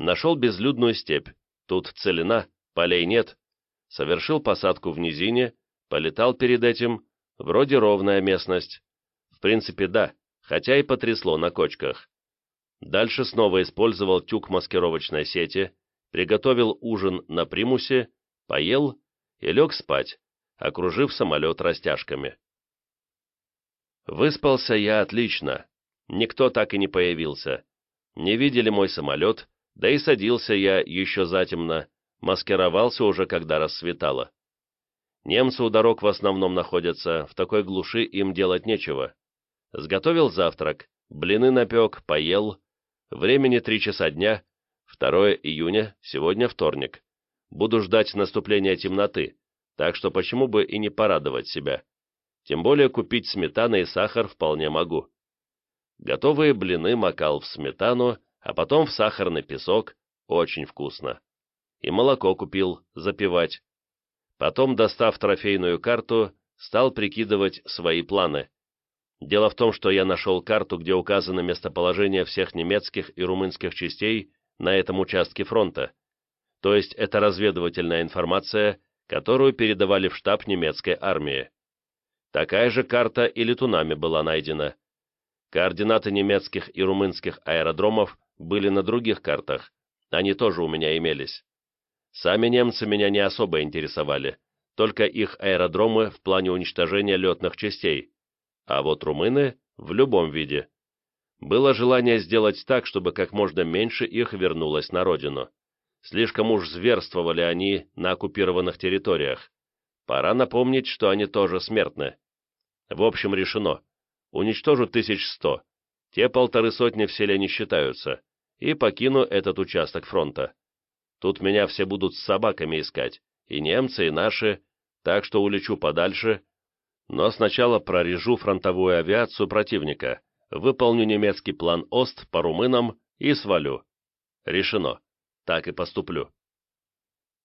Нашел безлюдную степь, тут целина, полей нет. Совершил посадку в низине, полетал перед этим, вроде ровная местность. В принципе, да, хотя и потрясло на кочках. Дальше снова использовал тюк маскировочной сети, приготовил ужин на примусе, поел и лег спать, окружив самолет растяжками. Выспался я отлично. Никто так и не появился. Не видели мой самолет, да и садился я еще затемно, маскировался уже, когда рассветало. Немцы у дорог в основном находятся, в такой глуши им делать нечего. Сготовил завтрак, блины напек, поел. Времени три часа дня, 2 июня, сегодня вторник. Буду ждать наступления темноты, так что почему бы и не порадовать себя. Тем более купить сметану и сахар вполне могу. Готовые блины макал в сметану, а потом в сахарный песок, очень вкусно. И молоко купил, запивать. Потом, достав трофейную карту, стал прикидывать свои планы. Дело в том, что я нашел карту, где указано местоположение всех немецких и румынских частей на этом участке фронта. То есть это разведывательная информация, которую передавали в штаб немецкой армии. Такая же карта и летунами была найдена. Координаты немецких и румынских аэродромов были на других картах, они тоже у меня имелись. Сами немцы меня не особо интересовали, только их аэродромы в плане уничтожения летных частей, а вот румыны в любом виде. Было желание сделать так, чтобы как можно меньше их вернулось на родину. Слишком уж зверствовали они на оккупированных территориях. Пора напомнить, что они тоже смертны. В общем, решено. Уничтожу тысяч сто. Те полторы сотни в селе не считаются. И покину этот участок фронта. Тут меня все будут с собаками искать. И немцы, и наши. Так что улечу подальше. Но сначала прорежу фронтовую авиацию противника. Выполню немецкий план ОСТ по румынам и свалю. Решено. Так и поступлю.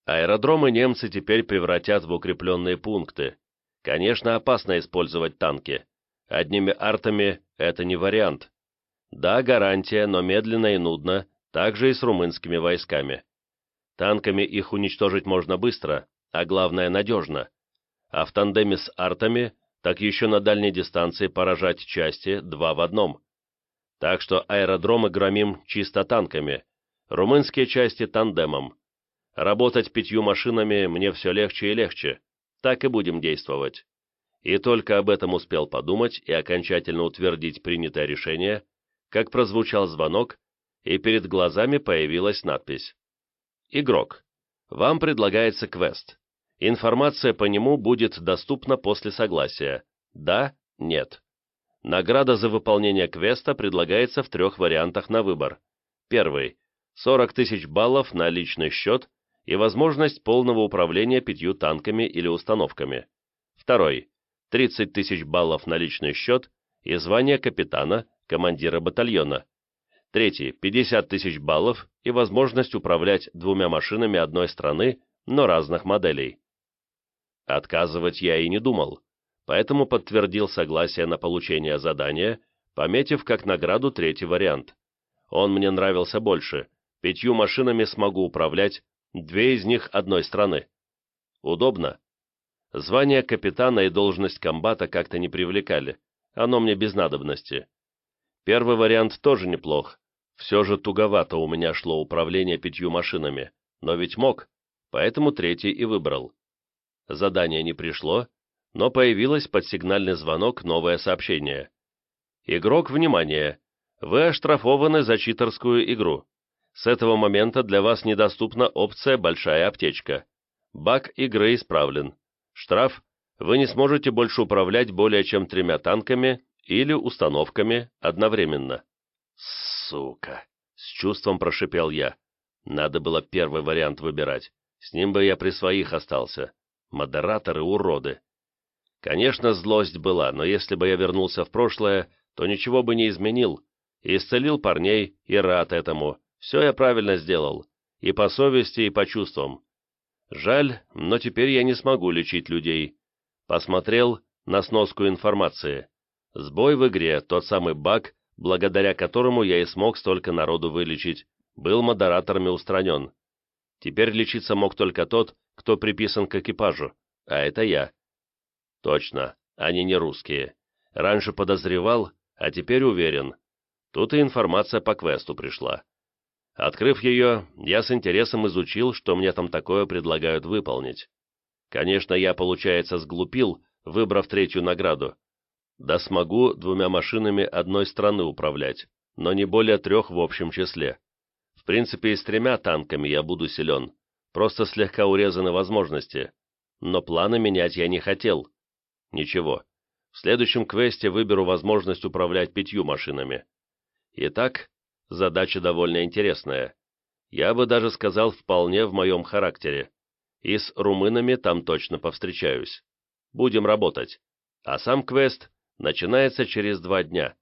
Аэродромы немцы теперь превратят в укрепленные пункты. Конечно, опасно использовать танки. Одними артами это не вариант. Да, гарантия, но медленно и нудно, так же и с румынскими войсками. Танками их уничтожить можно быстро, а главное надежно. А в тандеме с артами, так еще на дальней дистанции поражать части два в одном. Так что аэродромы громим чисто танками, румынские части тандемом. Работать пятью машинами мне все легче и легче. Так и будем действовать. И только об этом успел подумать и окончательно утвердить принятое решение, как прозвучал звонок, и перед глазами появилась надпись. «Игрок, вам предлагается квест. Информация по нему будет доступна после согласия. Да, нет. Награда за выполнение квеста предлагается в трех вариантах на выбор. Первый – 40 тысяч баллов на личный счет и возможность полного управления пятью танками или установками. Второй – 30 тысяч баллов на личный счет и звание капитана, командира батальона. Третий – 50 тысяч баллов и возможность управлять двумя машинами одной страны, но разных моделей. Отказывать я и не думал, поэтому подтвердил согласие на получение задания, пометив как награду третий вариант. Он мне нравился больше, пятью машинами смогу управлять Две из них одной страны. Удобно. Звание капитана и должность комбата как-то не привлекали. Оно мне без надобности. Первый вариант тоже неплох. Все же туговато у меня шло управление пятью машинами. Но ведь мог, поэтому третий и выбрал. Задание не пришло, но появилось под сигнальный звонок новое сообщение. «Игрок, внимание! Вы оштрафованы за читерскую игру. С этого момента для вас недоступна опция «Большая аптечка». Баг игры исправлен. Штраф – вы не сможете больше управлять более чем тремя танками или установками одновременно. Сука! С чувством прошипел я. Надо было первый вариант выбирать. С ним бы я при своих остался. Модераторы уроды. Конечно, злость была, но если бы я вернулся в прошлое, то ничего бы не изменил. Исцелил парней и рад этому. Все я правильно сделал. И по совести, и по чувствам. Жаль, но теперь я не смогу лечить людей. Посмотрел на сноску информации. Сбой в игре, тот самый баг, благодаря которому я и смог столько народу вылечить. был модераторами устранен. Теперь лечиться мог только тот, кто приписан к экипажу, а это я. Точно, они не русские. Раньше подозревал, а теперь уверен. Тут и информация по квесту пришла. Открыв ее, я с интересом изучил, что мне там такое предлагают выполнить. Конечно, я, получается, сглупил, выбрав третью награду. Да смогу двумя машинами одной страны управлять, но не более трех в общем числе. В принципе, и с тремя танками я буду силен, просто слегка урезаны возможности. Но планы менять я не хотел. Ничего. В следующем квесте выберу возможность управлять пятью машинами. Итак, задача довольно интересная. Я бы даже сказал, вполне в моем характере. И с румынами там точно повстречаюсь. Будем работать. А сам квест начинается через два дня.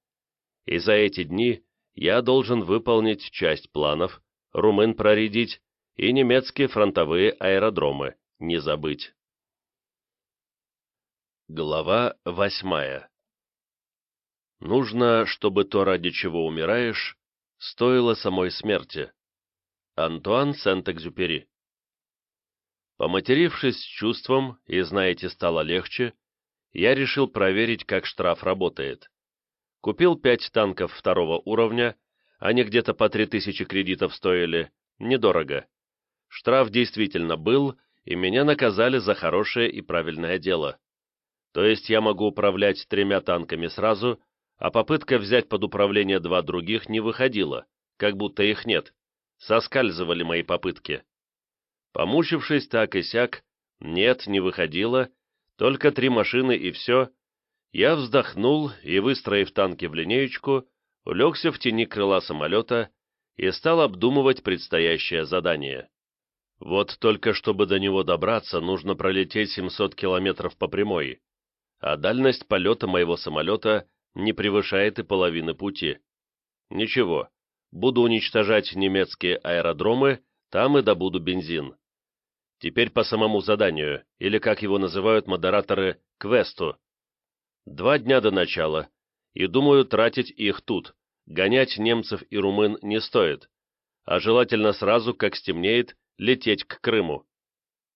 И за эти дни я должен выполнить часть планов, румын проредить и немецкие фронтовые аэродромы не забыть. Глава восьмая Нужно, чтобы то, ради чего умираешь, стоило самой смерти. Антуан Сент-Экзюпери Поматерившись с чувством, и, знаете, стало легче, я решил проверить, как штраф работает. Купил пять танков второго уровня, они где-то по три тысячи кредитов стоили, недорого. Штраф действительно был, и меня наказали за хорошее и правильное дело. То есть я могу управлять тремя танками сразу, а попытка взять под управление два других не выходила, как будто их нет. Соскальзывали мои попытки. Помучившись так и сяк, нет, не выходило, только три машины и все, я вздохнул и, выстроив танки в линеечку, улегся в тени крыла самолета и стал обдумывать предстоящее задание. Вот только чтобы до него добраться, нужно пролететь 700 километров по прямой, а дальность полета моего самолета не превышает и половины пути. Ничего, буду уничтожать немецкие аэродромы, там и добуду бензин. Теперь по самому заданию, или как его называют модераторы, квесту. Два дня до начала, и думаю тратить их тут. Гонять немцев и румын не стоит, а желательно сразу, как стемнеет, лететь к Крыму.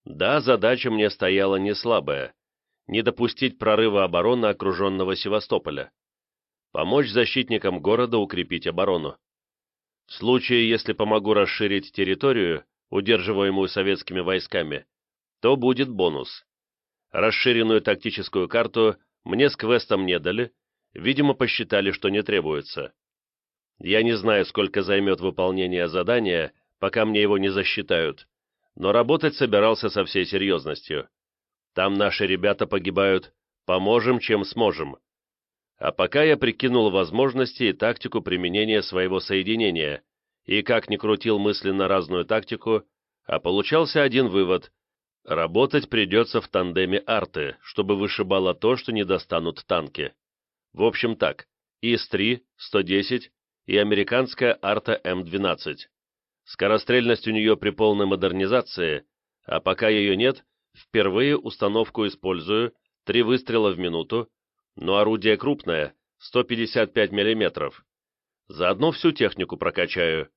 Да, задача мне стояла не слабая – не допустить прорыва обороны окруженного Севастополя. Помочь защитникам города укрепить оборону. В случае, если помогу расширить территорию, удерживаемую советскими войсками, то будет бонус. Расширенную тактическую карту мне с квестом не дали, видимо, посчитали, что не требуется. Я не знаю, сколько займет выполнение задания, пока мне его не засчитают, но работать собирался со всей серьезностью. Там наши ребята погибают, поможем, чем сможем. А пока я прикинул возможности и тактику применения своего соединения, и как ни крутил мысленно разную тактику, а получался один вывод Работать придется в тандеме арты, чтобы вышибало то, что не достанут танки. В общем так, ИС-3, 110 и американская арта М-12. Скорострельность у нее при полной модернизации, а пока ее нет, впервые установку использую, три выстрела в минуту, но орудие крупное, 155 мм. Заодно всю технику прокачаю.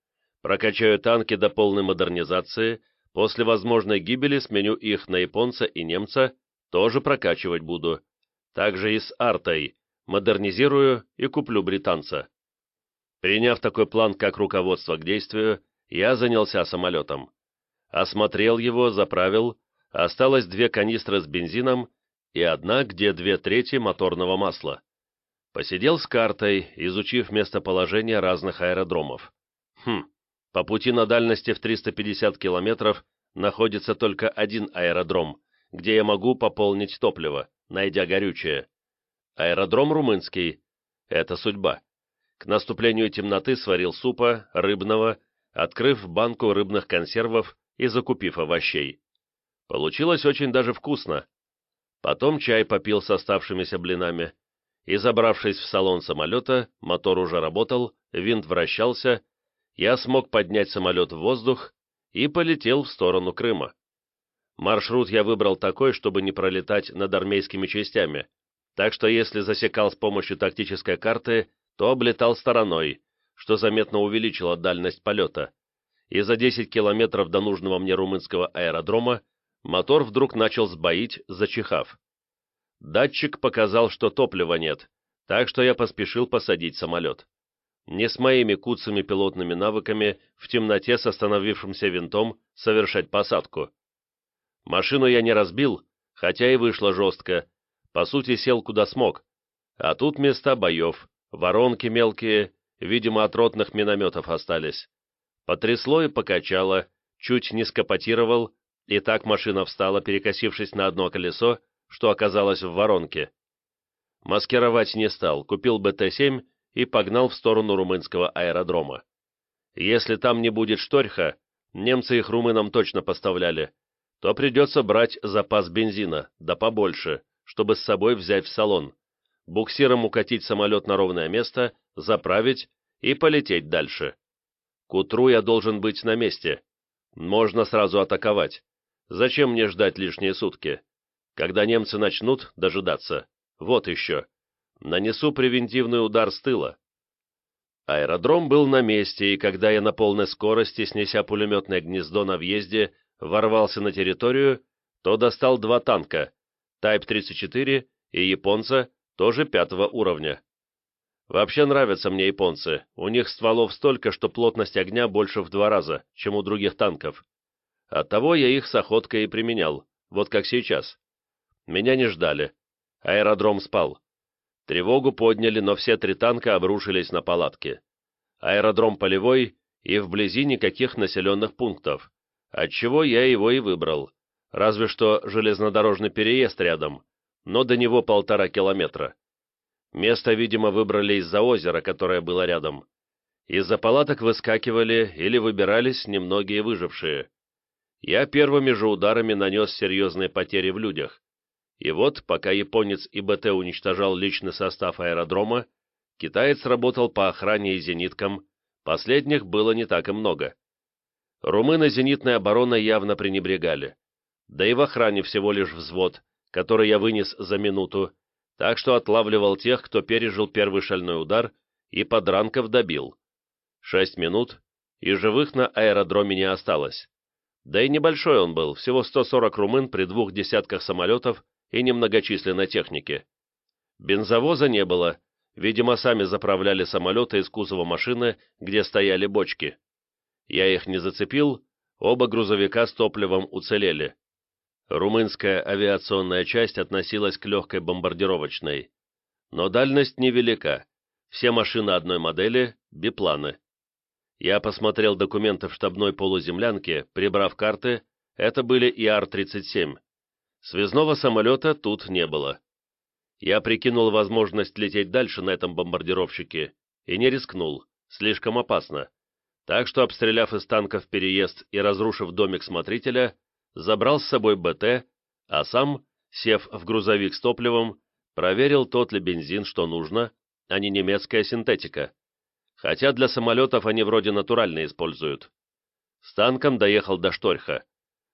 Прокачаю танки до полной модернизации, После возможной гибели сменю их на японца и немца, тоже прокачивать буду. Также и с артой. Модернизирую и куплю британца. Приняв такой план как руководство к действию, я занялся самолетом. Осмотрел его, заправил, осталось две канистры с бензином и одна, где две трети моторного масла. Посидел с картой, изучив местоположение разных аэродромов. Хм, по пути на дальности в 350 километров находится только один аэродром, где я могу пополнить топливо, найдя горючее. Аэродром румынский. Это судьба. К наступлению темноты сварил супа, рыбного, открыв банку рыбных консервов и закупив овощей. Получилось очень даже вкусно. Потом чай попил с оставшимися блинами, и, забравшись в салон самолета, мотор уже работал, винт вращался, я смог поднять самолет в воздух и полетел в сторону Крыма. Маршрут я выбрал такой, чтобы не пролетать над армейскими частями, так что если засекал с помощью тактической карты, то облетал стороной, что заметно увеличило дальность полета, и за 10 километров до нужного мне румынского аэродрома мотор вдруг начал сбоить, зачихав. Датчик показал, что топлива нет, так что я поспешил посадить самолет. Не с моими куцами пилотными навыками в темноте с остановившимся винтом совершать посадку. Машину я не разбил, хотя и вышло жестко, по сути сел куда смог, а тут места боев, воронки мелкие, видимо от ротных минометов остались. Потрясло и покачало, чуть не скопотировал, и так машина встала, перекосившись на одно колесо, что оказалось в воронке. Маскировать не стал, купил БТ-7 и погнал в сторону румынского аэродрома. Если там не будет шторха, немцы их румынам точно поставляли, то придется брать запас бензина, да побольше, чтобы с собой взять в салон, буксиром укатить самолет на ровное место, заправить и полететь дальше. К утру я должен быть на месте. Можно сразу атаковать. Зачем мне ждать лишние сутки? Когда немцы начнут дожидаться. Вот еще. Нанесу превентивный удар с тыла. Аэродром был на месте, и когда я на полной скорости, снеся пулеметное гнездо на въезде, ворвался на территорию, то достал два танка, Type-34 и японца, тоже пятого уровня. Вообще нравятся мне японцы, у них стволов столько, что плотность огня больше в два раза, чем у других танков. Оттого я их с охоткой и применял, вот как сейчас. Меня не ждали. Аэродром спал. Тревогу подняли, но все три танка обрушились на палатки. Аэродром полевой и вблизи никаких населенных пунктов, отчего я его и выбрал. Разве что железнодорожный переезд рядом, но до него полтора километра. Место, видимо, выбрали из-за озера, которое было рядом. Из-за палаток выскакивали или выбирались немногие выжившие. Я первыми же ударами нанес серьезные потери в людях. И вот, пока японец и БТ уничтожал личный состав аэродрома, китаец работал по охране и зениткам, последних было не так и много. Румыны зенитной обороной явно пренебрегали. Да и в охране всего лишь взвод, который я вынес за минуту, так что отлавливал тех, кто пережил первый шальной удар и подранков добил. Шесть минут, и живых на аэродроме не осталось. Да и небольшой он был, всего 140 румын при двух десятках самолетов и немногочисленной техники. Бензовоза не было, видимо, сами заправляли самолеты из кузова машины, где стояли бочки. Я их не зацепил, оба грузовика с топливом уцелели. Румынская авиационная часть относилась к легкой бомбардировочной. Но дальность невелика. Все машины одной модели – бипланы. Я посмотрел документы в штабной полуземлянке, прибрав карты, это были ИАР-37. Связного самолета тут не было. Я прикинул возможность лететь дальше на этом бомбардировщике и не рискнул, слишком опасно. Так что, обстреляв из танков переезд и разрушив домик смотрителя, забрал с собой БТ, а сам, сев в грузовик с топливом, проверил, тот ли бензин, что нужно, а не немецкая синтетика. Хотя для самолетов они вроде натурально используют. С танком доехал до Шторха.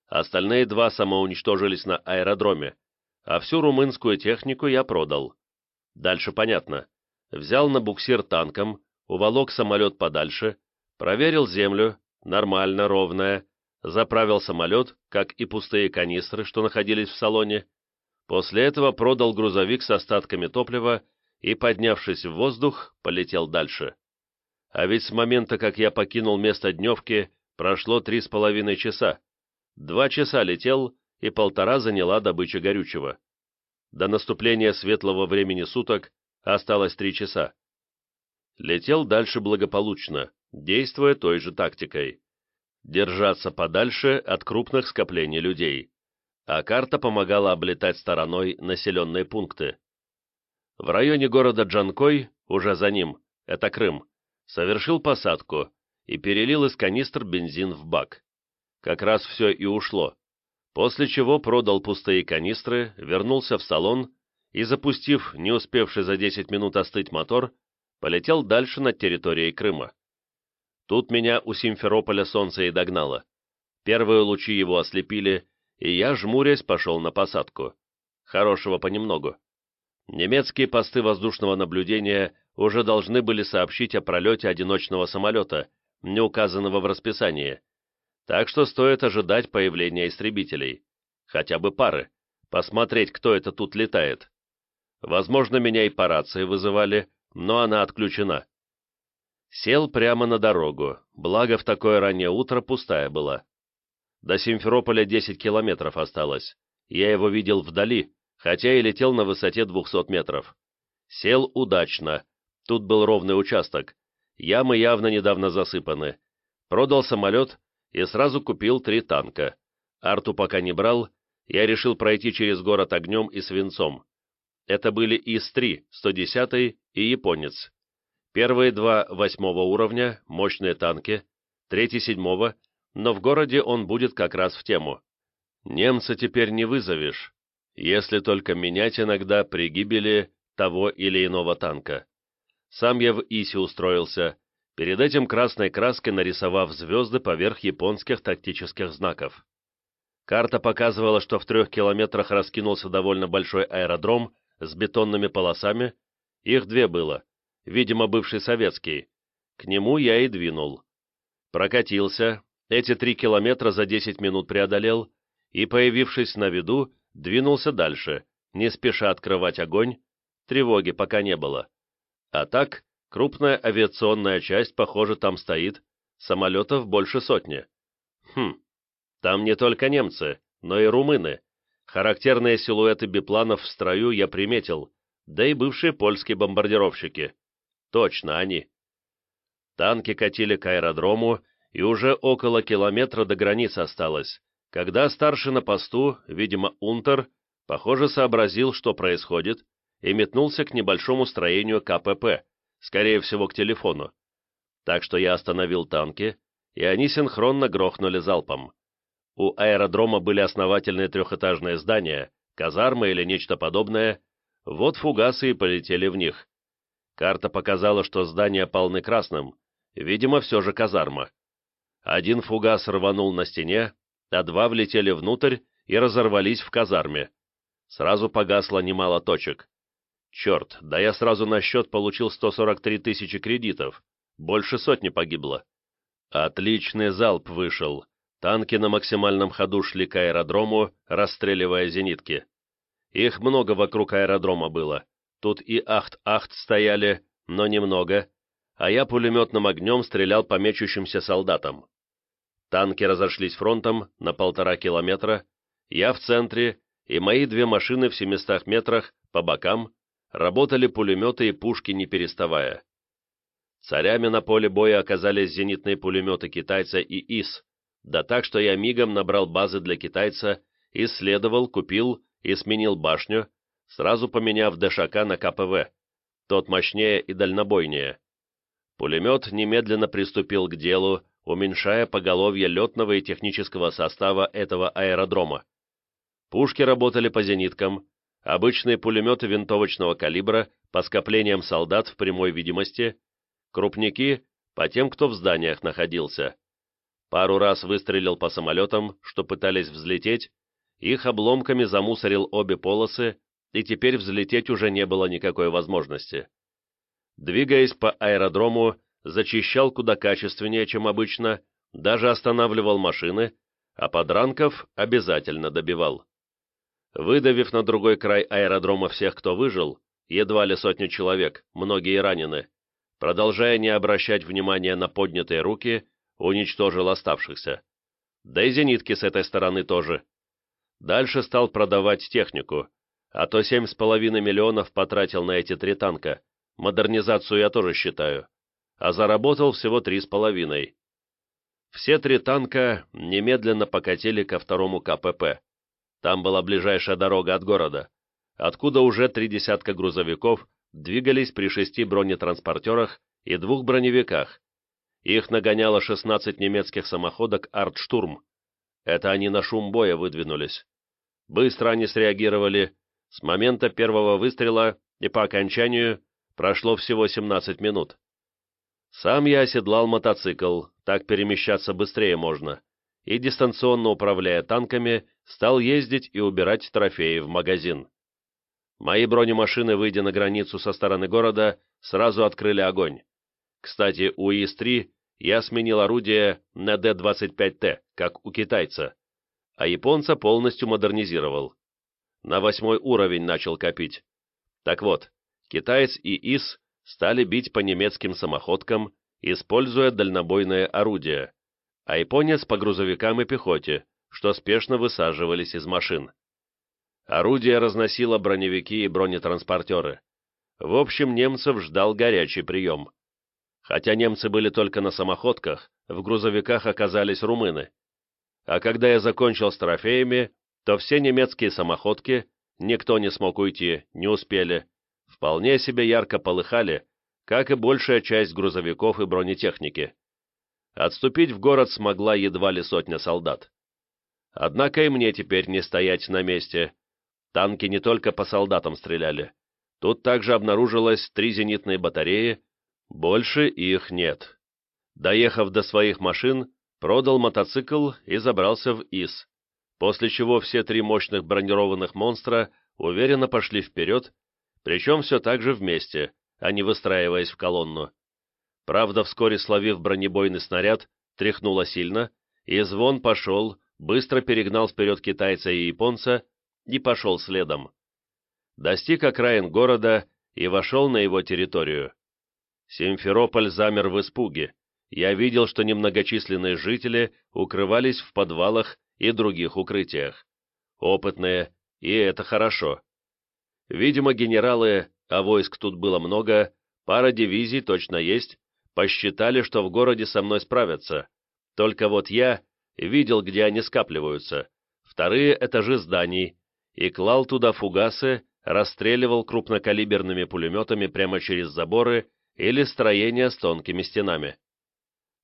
Остальные два самоуничтожились на аэродроме, а всю румынскую технику я продал. Дальше понятно. Взял на буксир танком, уволок самолет подальше, проверил землю, нормально, ровная, заправил самолет, как и пустые канистры, что находились в салоне. После этого продал грузовик с остатками топлива и, поднявшись в воздух, полетел дальше. А ведь с момента, как я покинул место дневки, прошло три с половиной часа. Два часа летел, и полтора заняла добыча горючего. До наступления светлого времени суток осталось три часа. Летел дальше благополучно, действуя той же тактикой держаться подальше от крупных скоплений людей, а карта помогала облетать стороной населенные пункты. В районе города Джанкой, уже за ним, это Крым, совершил посадку и перелил из канистр бензин в бак. Как раз все и ушло, после чего продал пустые канистры, вернулся в салон и, запустив не успевший за 10 минут остыть мотор, полетел дальше над территорией Крыма. Тут меня у Симферополя солнце и догнало. Первые лучи его ослепили, и я, жмурясь, пошел на посадку. Хорошего понемногу. Немецкие посты воздушного наблюдения уже должны были сообщить о пролете одиночного самолета, не указанного в расписании, так что стоит ожидать появления истребителей, хотя бы пары, посмотреть, кто это тут летает. Возможно, меня и по рации вызывали, но она отключена. Сел прямо на дорогу, благо в такое раннее утро пустая была. До Симферополя 10 километров осталось. Я его видел вдали, хотя и летел на высоте 200 метров. Сел удачно. Тут был ровный участок. Ямы явно недавно засыпаны. Продал самолет и сразу купил три танка. Арту пока не брал, я решил пройти через город огнем и свинцом. Это были ИС-3, 110 и японец. Первые два восьмого уровня, мощные танки, третий седьмого, но в городе он будет как раз в тему. Немца теперь не вызовешь, если только менять иногда при гибели того или иного танка. Сам я в ИСе устроился, перед этим красной краской нарисовав звезды поверх японских тактических знаков. Карта показывала, что в трех километрах раскинулся довольно большой аэродром с бетонными полосами, их две было, видимо, бывший советский. К нему я и двинул. Прокатился, эти три километра за 10 минут преодолел и, появившись на виду, двинулся дальше, не спеша открывать огонь, тревоги пока не было. А так, крупная авиационная часть, похоже, там стоит, самолетов больше сотни. Хм, там не только немцы, но и румыны. Характерные силуэты бипланов в строю я приметил, да и бывшие польские бомбардировщики. Точно они. Танки катили к аэродрому, и уже около километра до границы осталось, когда старший на посту, видимо, Унтер, похоже, сообразил, что происходит, и метнулся к небольшому строению КПП, скорее всего, к телефону. Так что я остановил танки, и они синхронно грохнули залпом. У аэродрома были основательные трехэтажные здания, казармы или нечто подобное, вот фугасы и полетели в них. Карта показала, что здания полны красным, видимо, все же казарма. Один фугас рванул на стене, а два влетели внутрь и разорвались в казарме. Сразу погасло немало точек. Черт, да я сразу на счет получил 143 тысячи кредитов, больше сотни погибло. Отличный залп вышел, Танки на максимальном ходу шли к аэродрому, расстреливая зенитки. Их много вокруг аэродрома было. Тут и ахт-ахт стояли, но немного, а я пулеметным огнем стрелял по мечущимся солдатам. Танки разошлись фронтом на полтора километра, я в центре, и мои две машины в 700 метрах, по бокам, работали пулеметы и пушки не переставая. Царями на поле боя оказались зенитные пулеметы китайца и ИС, да так, что я мигом набрал базы для китайца, исследовал, купил и сменил башню, сразу поменяв ДШК на КПВ. Тот мощнее и дальнобойнее. Пулемет немедленно приступил к делу, уменьшая поголовье летного и технического состава этого аэродрома. Пушки работали по зениткам, обычные пулеметы винтовочного калибра по скоплениям солдат в прямой видимости, крупники по тем, кто в зданиях находился. Пару раз выстрелил по самолетам, что пытались взлететь, их обломками замусорил обе полосы, и теперь взлететь уже не было никакой возможности. Двигаясь по аэродрому, зачищал куда качественнее, чем обычно, даже останавливал машины, а подранков обязательно добивал. Выдавив на другой край аэродрома всех, кто выжил, едва ли сотню человек, многие ранены, продолжая не обращать внимания на поднятые руки, уничтожил оставшихся. Да и зенитки с этой стороны тоже. Дальше стал продавать технику, а то семь с половиной миллионов потратил на эти три танка, модернизацию я тоже считаю, а заработал всего три с половиной. Все три танка немедленно покатили ко второму КПП. Там была ближайшая дорога от города, откуда уже три десятка грузовиков двигались при шести бронетранспортерах и двух броневиках, их нагоняло 16 немецких самоходок «Артштурм». Это они на шум боя выдвинулись. Быстро они среагировали. С момента первого выстрела и по окончанию прошло всего 17 минут. Сам я оседлал мотоцикл, так перемещаться быстрее можно, и, дистанционно управляя танками, стал ездить и убирать трофеи в магазин. Мои бронемашины, выйдя на границу со стороны города, сразу открыли огонь. Кстати, у ИС-3 я сменил орудие на Д-25Т, как у китайца, а японца полностью модернизировал. На восьмой уровень начал копить. Так вот, китаец и ИС стали бить по немецким самоходкам, используя дальнобойное орудие, а японец по грузовикам и пехоте, что спешно высаживались из машин. Орудие разносило броневики и бронетранспортеры. В общем, немцев ждал горячий прием. Хотя немцы были только на самоходках, в грузовиках оказались румыны. А когда я закончил с трофеями, то все немецкие самоходки, никто не смог уйти, не успели, вполне себе ярко полыхали, как и большая часть грузовиков и бронетехники. Отступить в город смогла едва ли сотня солдат. Однако и мне теперь не стоять на месте. Танки не только по солдатам стреляли. Тут также обнаружилось три зенитные батареи, больше их нет. Доехав до своих машин, продал мотоцикл и забрался в ИС, после чего все три мощных бронированных монстра уверенно пошли вперед, причем все так же вместе, а не выстраиваясь в колонну. Правда, вскоре словив бронебойный снаряд, тряхнуло сильно, и звон пошел, быстро перегнал вперед китайца и японца и пошел следом. Достиг окраин города и вошел на его территорию. Симферополь замер в испуге. Я видел, что немногочисленные жители укрывались в подвалах и других укрытиях. Опытные, и это хорошо. Видимо, генералы, а войск тут было много, пара дивизий точно есть, посчитали, что в городе со мной справятся. Только вот я видел, где они скапливаются, вторые этажи зданий, и клал туда фугасы, расстреливал крупнокалиберными пулеметами прямо через заборы или строения с тонкими стенами.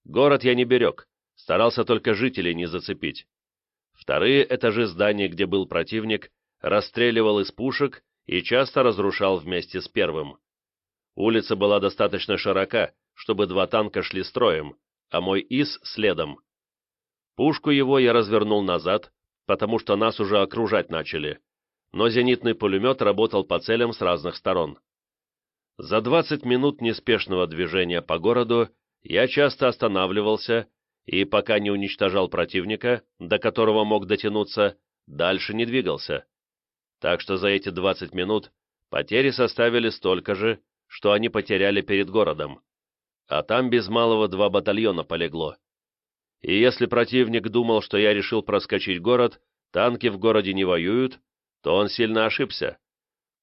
Город я не берег, старался только жителей не зацепить. Вторые этажи зданий, где был противник, расстреливал из пушек и часто разрушал вместе с первым. Улица была достаточно широка, чтобы два танка шли строем, а мой ИС следом. Пушку его я развернул назад, потому что нас уже окружать начали, но зенитный пулемет работал по целям с разных сторон. За 20 минут неспешного движения по городу я часто останавливался и, пока не уничтожал противника, до которого мог дотянуться, дальше не двигался. Так что за эти 20 минут потери составили столько же, что они потеряли перед городом. А там без малого два батальона полегло. И если противник думал, что я решил проскочить город, танки в городе не воюют, то он сильно ошибся.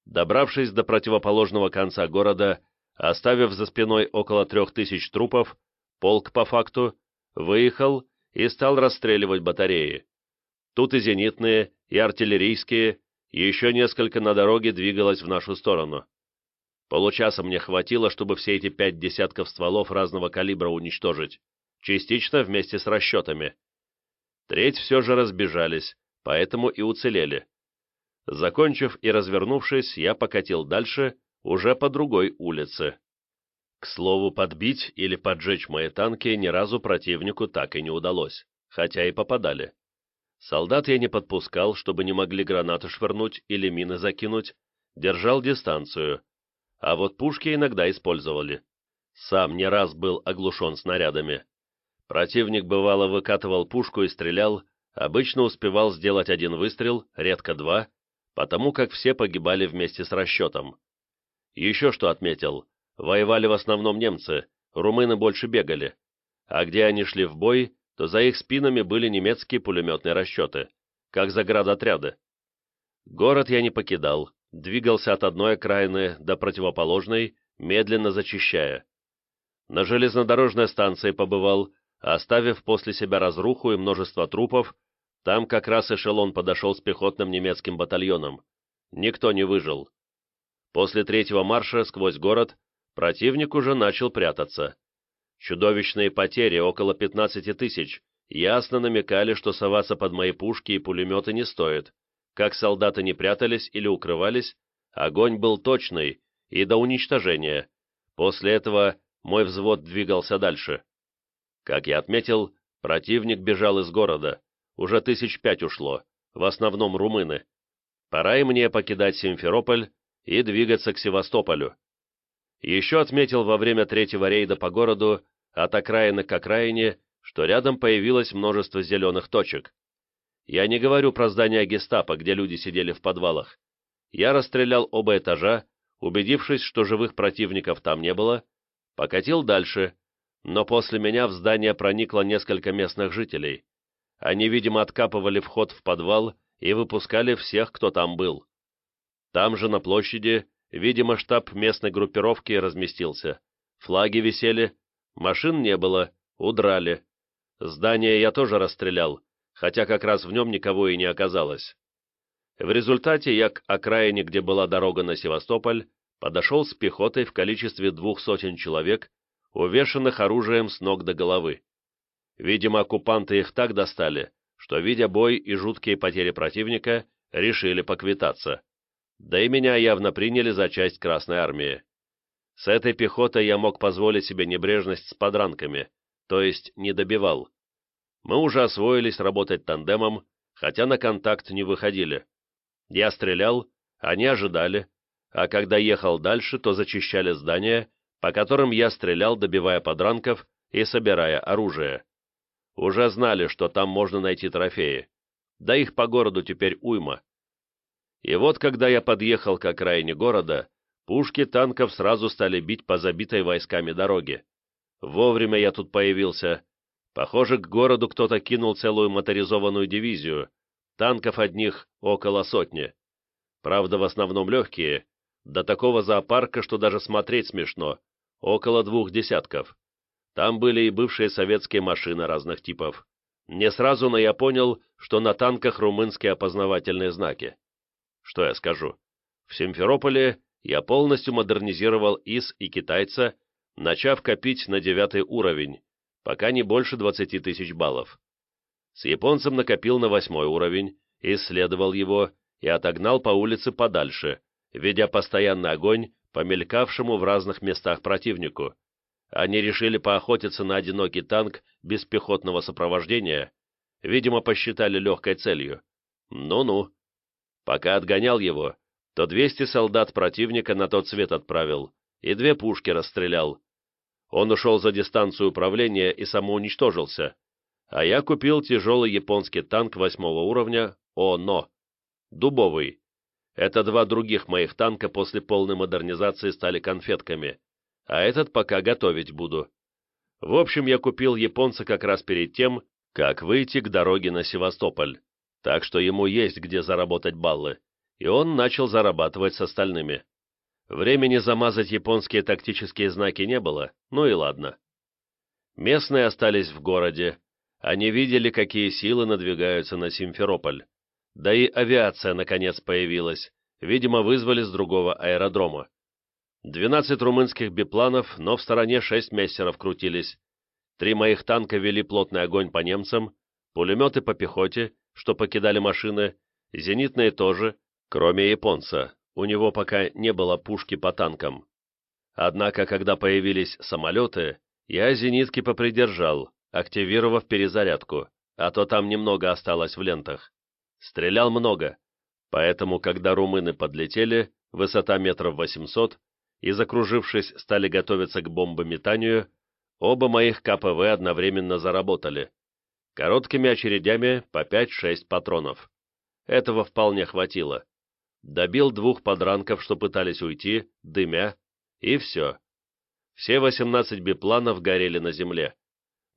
Добравшись до противоположного конца города, оставив за спиной около трех тысяч трупов, полк по факту выехал и стал расстреливать батареи. Тут и зенитные, и артиллерийские, еще несколько на дороге двигалось в нашу сторону. Получаса мне хватило, чтобы все эти пять десятков стволов разного калибра уничтожить, частично вместе с расчетами. Треть все же разбежались, поэтому и уцелели. Закончив и развернувшись, я покатил дальше, уже по другой улице. К слову, подбить или поджечь мои танки ни разу противнику так и не удалось, хотя и попадали. Солдат я не подпускал, чтобы не могли гранаты швырнуть или мины закинуть, держал дистанцию, а вот пушки иногда использовали. Сам не раз был оглушен снарядами. Противник бывало выкатывал пушку и стрелял, обычно успевал сделать один выстрел, редко два, потому как все погибали вместе с расчетом. Еще что отметил, воевали в основном немцы, румыны больше бегали, а где они шли в бой, то за их спинами были немецкие пулеметные расчеты, как заградотряды. Город я не покидал, двигался от одной окраины до противоположной, медленно зачищая. На железнодорожной станции побывал, оставив после себя разруху и множество трупов, там как раз эшелон подошел с пехотным немецким батальоном. Никто не выжил. После третьего марша сквозь город противник уже начал прятаться. Чудовищные потери, около 15 тысяч, ясно намекали, что соваться под мои пушки и пулеметы не стоит, как солдаты не прятались или укрывались, огонь был точный и до уничтожения. После этого мой взвод двигался дальше. Как я отметил, противник бежал из города. Уже тысяч пять ушло, в основном румыны. Пора и мне покидать Симферополь и двигаться к Севастополю. Еще отметил во время третьего рейда по городу от окраины к окраине, что рядом появилось множество зеленых точек. Я не говорю про здание гестапо, где люди сидели в подвалах. Я расстрелял оба этажа, убедившись, что живых противников там не было, покатил дальше, но после меня в здание проникло несколько местных жителей. Они, видимо, откапывали вход в подвал и выпускали всех, кто там был. Там же на площади, видимо, штаб местной группировки разместился. Флаги висели, машин не было, удрали. Здание я тоже расстрелял, хотя как раз в нем никого и не оказалось. В результате я к окраине, где была дорога на Севастополь, подошел с пехотой в количестве двух сотен человек, увешанных оружием с ног до головы. Видимо, оккупанты их так достали, что, видя бой и жуткие потери противника, решили поквитаться. Да и меня явно приняли за часть Красной Армии. С этой пехотой я мог позволить себе небрежность с подранками, то есть не добивал. Мы уже освоились работать тандемом, хотя на контакт не выходили. Я стрелял, они ожидали, а когда ехал дальше, то зачищали здания, по которым я стрелял, добивая подранков и собирая оружие. Уже знали, что там можно найти трофеи. Да их по городу теперь уйма. И вот, когда я подъехал к окраине города, пушки танков сразу стали бить по забитой войсками дороге. Вовремя я тут появился. Похоже, к городу кто-то кинул целую моторизованную дивизию. Танков одних около сотни. Правда, в основном легкие. До такого зоопарка, что даже смотреть смешно. Около двух десятков. Там были и бывшие советские машины разных типов. Не сразу, но я понял, что на танках румынские опознавательные знаки. Что я скажу? В Симферополе я полностью модернизировал ИС и китайца, начав копить на девятый уровень, пока не больше 20 тысяч баллов. С японцем накопил на восьмой уровень, исследовал его и отогнал по улице подальше, ведя постоянный огонь по мелькавшему в разных местах противнику, они решили поохотиться на одинокий танк без пехотного сопровождения, видимо, посчитали легкой целью. Ну-ну. Пока отгонял его, то 200 солдат противника на тот свет отправил и две пушки расстрелял. Он ушел за дистанцию управления и самоуничтожился, а я купил тяжелый японский танк восьмого уровня ОНО. Дубовый. Это два других моих танка после полной модернизации стали конфетками а этот пока готовить буду. В общем, я купил японца как раз перед тем, как выйти к дороге на Севастополь, так что ему есть где заработать баллы, и он начал зарабатывать с остальными. Времени замазать японские тактические знаки не было, ну и ладно. Местные остались в городе, они видели, какие силы надвигаются на Симферополь. Да и авиация, наконец, появилась, видимо, вызвали с другого аэродрома. 12 румынских бипланов, но в стороне 6 мессеров крутились. Три моих танка вели плотный огонь по немцам, пулеметы по пехоте, что покидали машины, зенитные тоже, кроме японца, у него пока не было пушки по танкам. Однако, когда появились самолеты, я зенитки попридержал, активировав перезарядку, а то там немного осталось в лентах. Стрелял много, поэтому, когда румыны подлетели, высота метров 800, и, закружившись, стали готовиться к бомбометанию, оба моих КПВ одновременно заработали. Короткими очередями по 5-6 патронов. Этого вполне хватило. Добил двух подранков, что пытались уйти, дымя, и все. Все 18 бипланов горели на земле.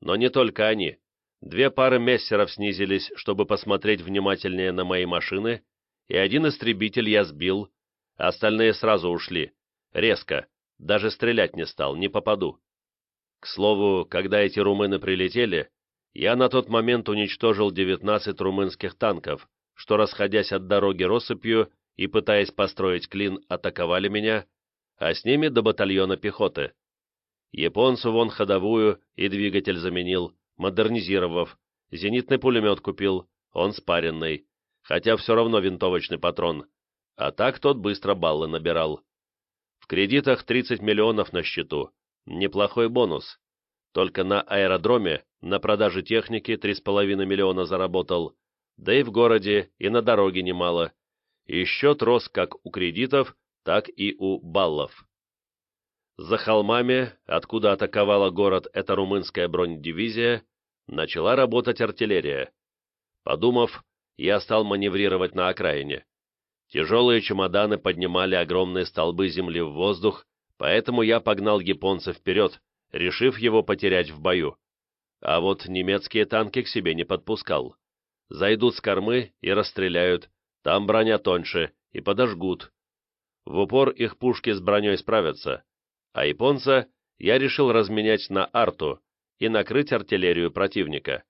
Но не только они. Две пары мессеров снизились, чтобы посмотреть внимательнее на мои машины, и один истребитель я сбил, остальные сразу ушли, Резко. Даже стрелять не стал, не попаду. К слову, когда эти румыны прилетели, я на тот момент уничтожил 19 румынских танков, что, расходясь от дороги россыпью и пытаясь построить клин, атаковали меня, а с ними до батальона пехоты. Японцу вон ходовую и двигатель заменил, модернизировав, зенитный пулемет купил, он спаренный, хотя все равно винтовочный патрон, а так тот быстро баллы набирал кредитах 30 миллионов на счету. Неплохой бонус. Только на аэродроме на продаже техники 3,5 миллиона заработал, да и в городе, и на дороге немало. И счет рос как у кредитов, так и у баллов. За холмами, откуда атаковала город эта румынская бронедивизия, начала работать артиллерия. Подумав, я стал маневрировать на окраине. Тяжелые чемоданы поднимали огромные столбы земли в воздух, поэтому я погнал японца вперед, решив его потерять в бою. А вот немецкие танки к себе не подпускал. Зайдут с кормы и расстреляют, там броня тоньше, и подожгут. В упор их пушки с броней справятся, а японца я решил разменять на арту и накрыть артиллерию противника.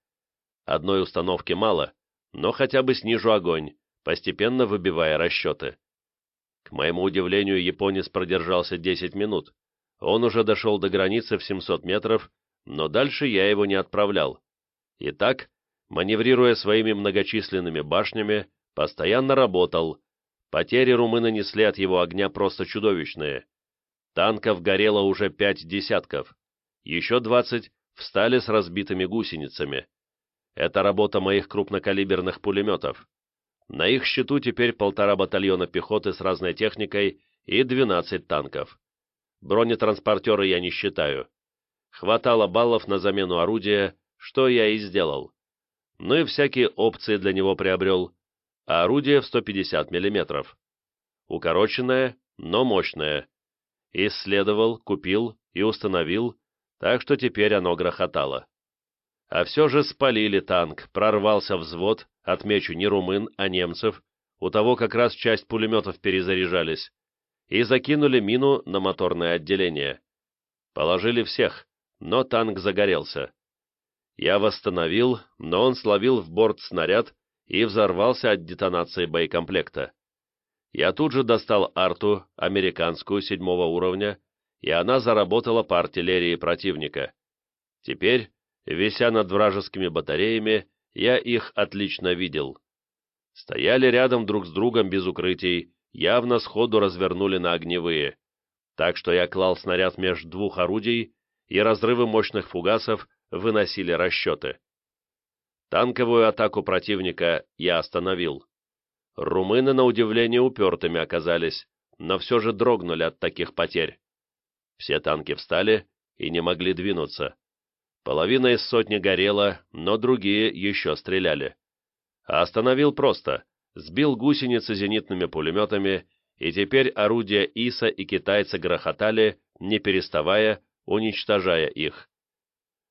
Одной установки мало, но хотя бы снижу огонь, постепенно выбивая расчеты. К моему удивлению, японец продержался 10 минут. Он уже дошел до границы в 700 метров, но дальше я его не отправлял. Итак, маневрируя своими многочисленными башнями, постоянно работал. Потери румыны несли от его огня просто чудовищные. Танков горело уже пять десятков. Еще двадцать встали с разбитыми гусеницами. Это работа моих крупнокалиберных пулеметов. На их счету теперь полтора батальона пехоты с разной техникой и 12 танков. Бронетранспортеры я не считаю. Хватало баллов на замену орудия, что я и сделал. Ну и всякие опции для него приобрел, а орудие в 150 мм. Укороченное, но мощное. Исследовал, купил и установил, так что теперь оно грохотало. А все же спалили танк, прорвался взвод, отмечу, не румын, а немцев, у того как раз часть пулеметов перезаряжались, и закинули мину на моторное отделение. Положили всех, но танк загорелся. Я восстановил, но он словил в борт снаряд и взорвался от детонации боекомплекта. Я тут же достал арту, американскую, седьмого уровня, и она заработала по артиллерии противника. Теперь Вися над вражескими батареями, я их отлично видел. Стояли рядом друг с другом без укрытий, явно сходу развернули на огневые. Так что я клал снаряд между двух орудий, и разрывы мощных фугасов выносили расчеты. Танковую атаку противника я остановил. Румыны, на удивление, упертыми оказались, но все же дрогнули от таких потерь. Все танки встали и не могли двинуться. Половина из сотни горела, но другие еще стреляли. А остановил просто, сбил гусеницы зенитными пулеметами, и теперь орудия ИСа и китайцы грохотали, не переставая, уничтожая их.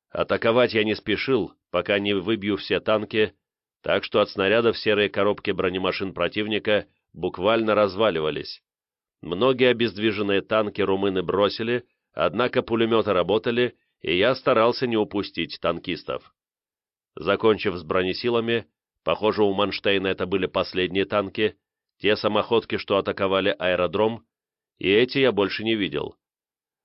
Атаковать я не спешил, пока не выбью все танки, так что от снарядов серые коробки бронемашин противника буквально разваливались. Многие обездвиженные танки румыны бросили, однако пулеметы работали, и я старался не упустить танкистов. Закончив с бронесилами, похоже, у Манштейна это были последние танки, те самоходки, что атаковали аэродром, и эти я больше не видел.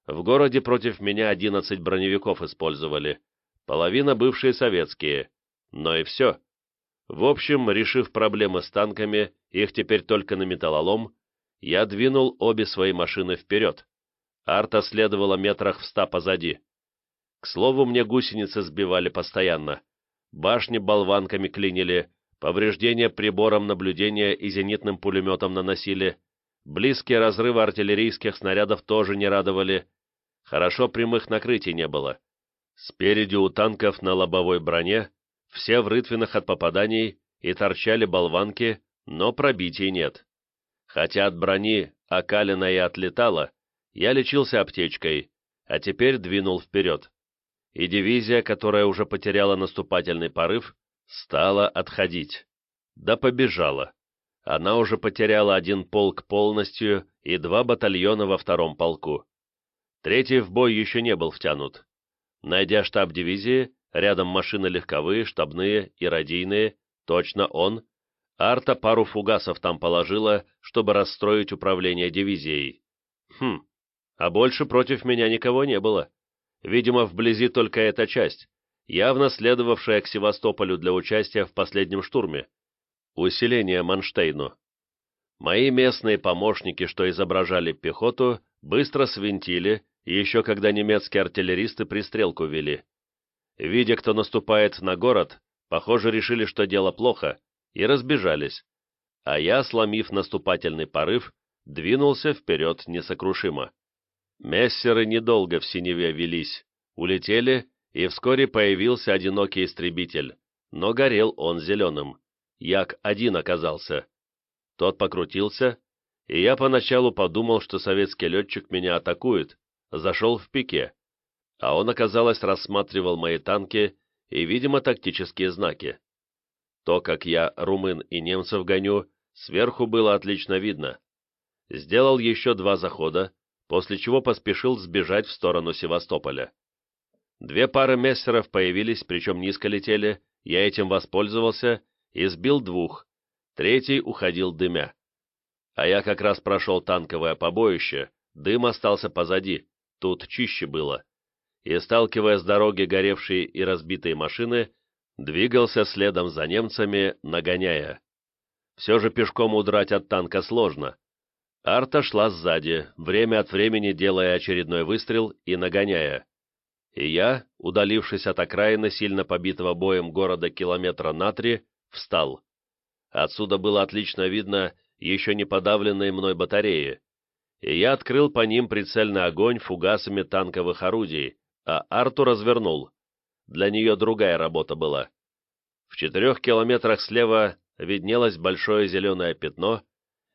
В городе против меня 11 броневиков использовали, половина бывшие советские, но и все. В общем, решив проблемы с танками, их теперь только на металлолом, я двинул обе свои машины вперед. Арта следовала метрах в ста позади. К слову, мне гусеницы сбивали постоянно. Башни болванками клинили, повреждения прибором наблюдения и зенитным пулеметом наносили. Близкие разрывы артиллерийских снарядов тоже не радовали. Хорошо прямых накрытий не было. Спереди у танков на лобовой броне, все в рытвинах от попаданий, и торчали болванки, но пробитий нет. Хотя от брони окалина и отлетала, я лечился аптечкой, а теперь двинул вперед и дивизия, которая уже потеряла наступательный порыв, стала отходить. Да побежала. Она уже потеряла один полк полностью и два батальона во втором полку. Третий в бой еще не был втянут. Найдя штаб дивизии, рядом машины легковые, штабные и радийные, точно он, Арта пару фугасов там положила, чтобы расстроить управление дивизией. Хм, а больше против меня никого не было. Видимо, вблизи только эта часть, явно следовавшая к Севастополю для участия в последнем штурме. Усиление Манштейну. Мои местные помощники, что изображали пехоту, быстро свинтили, еще когда немецкие артиллеристы пристрелку вели. Видя, кто наступает на город, похоже, решили, что дело плохо, и разбежались. А я, сломив наступательный порыв, двинулся вперед несокрушимо. Мессеры недолго в синеве велись, улетели, и вскоре появился одинокий истребитель, но горел он зеленым. Як один оказался. Тот покрутился, и я поначалу подумал, что советский летчик меня атакует, зашел в пике, а он, оказалось, рассматривал мои танки и, видимо, тактические знаки. То, как я румын и немцев гоню, сверху было отлично видно. Сделал еще два захода, после чего поспешил сбежать в сторону Севастополя. Две пары мессеров появились, причем низко летели, я этим воспользовался и сбил двух, третий уходил дымя. А я как раз прошел танковое побоище, дым остался позади, тут чище было. И, сталкивая с дороги горевшие и разбитые машины, двигался следом за немцами, нагоняя. Все же пешком удрать от танка сложно. Арта шла сзади, время от времени делая очередной выстрел и нагоняя. И я, удалившись от окраины сильно побитого боем города километра на три, встал. Отсюда было отлично видно еще не подавленные мной батареи, и я открыл по ним прицельный огонь фугасами танковых орудий, а Арту развернул. Для нее другая работа была. В четырех километрах слева виднелось большое зеленое пятно,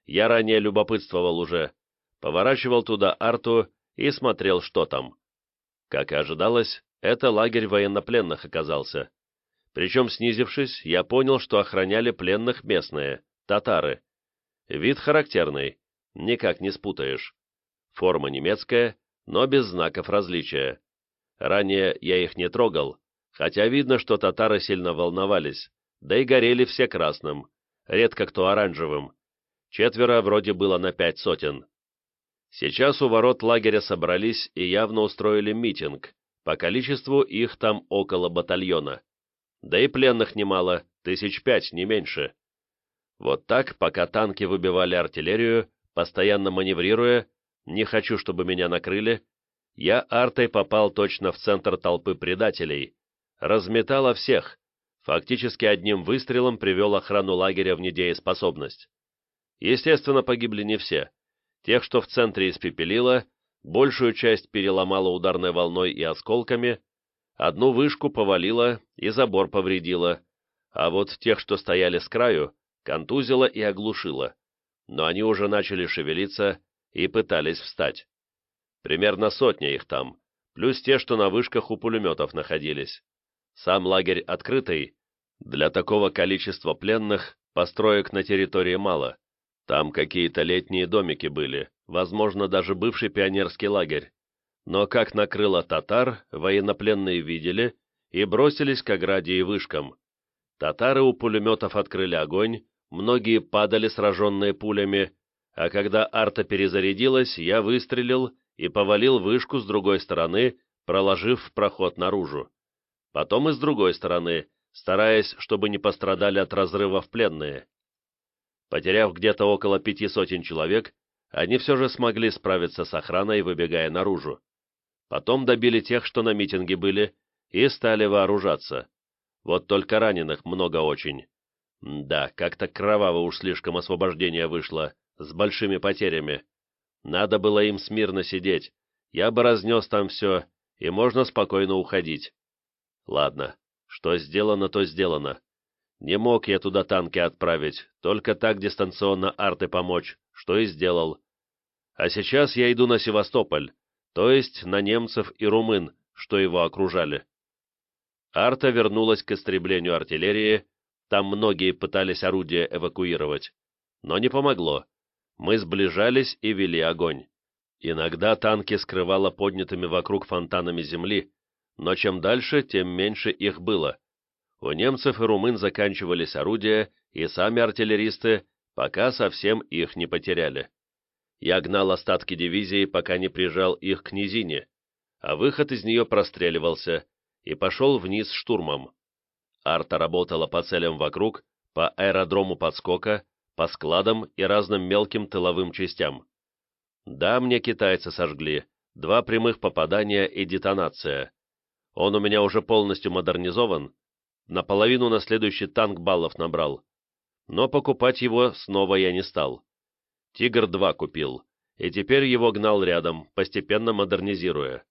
я ранее любопытствовал уже, поворачивал туда Арту и смотрел, что там. Как и ожидалось, это лагерь военнопленных оказался. Причем, снизившись, я понял, что охраняли пленных местные, татары. Вид характерный, никак не спутаешь. Форма немецкая, но без знаков различия. Ранее я их не трогал, хотя видно, что татары сильно волновались, да и горели все красным, редко кто оранжевым. Четверо вроде было на пять сотен. Сейчас у ворот лагеря собрались и явно устроили митинг, по количеству их там около батальона. Да и пленных немало, тысяч пять, не меньше. Вот так, пока танки выбивали артиллерию, постоянно маневрируя, не хочу, чтобы меня накрыли, я артой попал точно в центр толпы предателей, разметала всех, фактически одним выстрелом привел охрану лагеря в недееспособность. Естественно, погибли не все. Тех, что в центре испепелило, большую часть переломала ударной волной и осколками, одну вышку повалила и забор повредила, а вот тех, что стояли с краю, контузило и оглушило, но они уже начали шевелиться и пытались встать. Примерно сотня их там, плюс те, что на вышках у пулеметов находились. Сам лагерь открытый, для такого количества пленных построек на территории мало. Там какие-то летние домики были, возможно, даже бывший пионерский лагерь. Но как накрыло татар, военнопленные видели и бросились к ограде и вышкам. Татары у пулеметов открыли огонь, многие падали, сраженные пулями, а когда арта перезарядилась, я выстрелил и повалил вышку с другой стороны, проложив проход наружу. Потом и с другой стороны, стараясь, чтобы не пострадали от разрывов пленные. Потеряв где-то около пяти сотен человек, они все же смогли справиться с охраной, выбегая наружу. Потом добили тех, что на митинге были, и стали вооружаться. Вот только раненых много очень. Да, как-то кроваво уж слишком освобождение вышло, с большими потерями. Надо было им смирно сидеть, я бы разнес там все, и можно спокойно уходить. Ладно, что сделано, то сделано. Не мог я туда танки отправить, только так дистанционно арты помочь, что и сделал. А сейчас я иду на Севастополь, то есть на немцев и румын, что его окружали. Арта вернулась к истреблению артиллерии, там многие пытались орудия эвакуировать. Но не помогло. Мы сближались и вели огонь. Иногда танки скрывало поднятыми вокруг фонтанами земли, но чем дальше, тем меньше их было. У немцев и румын заканчивались орудия, и сами артиллеристы, пока совсем их не потеряли. Я гнал остатки дивизии, пока не прижал их к низине, а выход из нее простреливался, и пошел вниз штурмом. Арта работала по целям вокруг, по аэродрому подскока, по складам и разным мелким тыловым частям. Да, мне китайцы сожгли, два прямых попадания и детонация. Он у меня уже полностью модернизован, наполовину на следующий танк баллов набрал. Но покупать его снова я не стал. «Тигр-2» купил, и теперь его гнал рядом, постепенно модернизируя.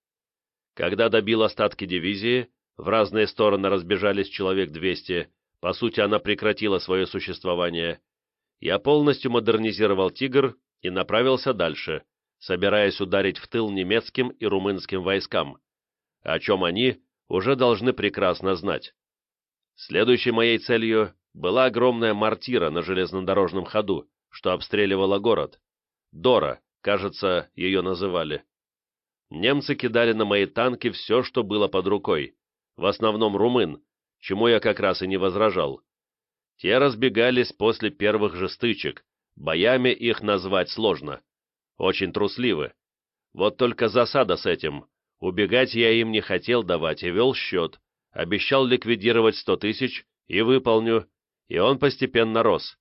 Когда добил остатки дивизии, в разные стороны разбежались человек 200, по сути она прекратила свое существование, я полностью модернизировал «Тигр» и направился дальше, собираясь ударить в тыл немецким и румынским войскам, о чем они уже должны прекрасно знать. Следующей моей целью была огромная мортира на железнодорожном ходу, что обстреливала город. Дора, кажется, ее называли. Немцы кидали на мои танки все, что было под рукой, в основном румын, чему я как раз и не возражал. Те разбегались после первых же стычек, боями их назвать сложно. Очень трусливы. Вот только засада с этим. Убегать я им не хотел давать и вел счет. Обещал ликвидировать сто тысяч, и выполню, и он постепенно рос.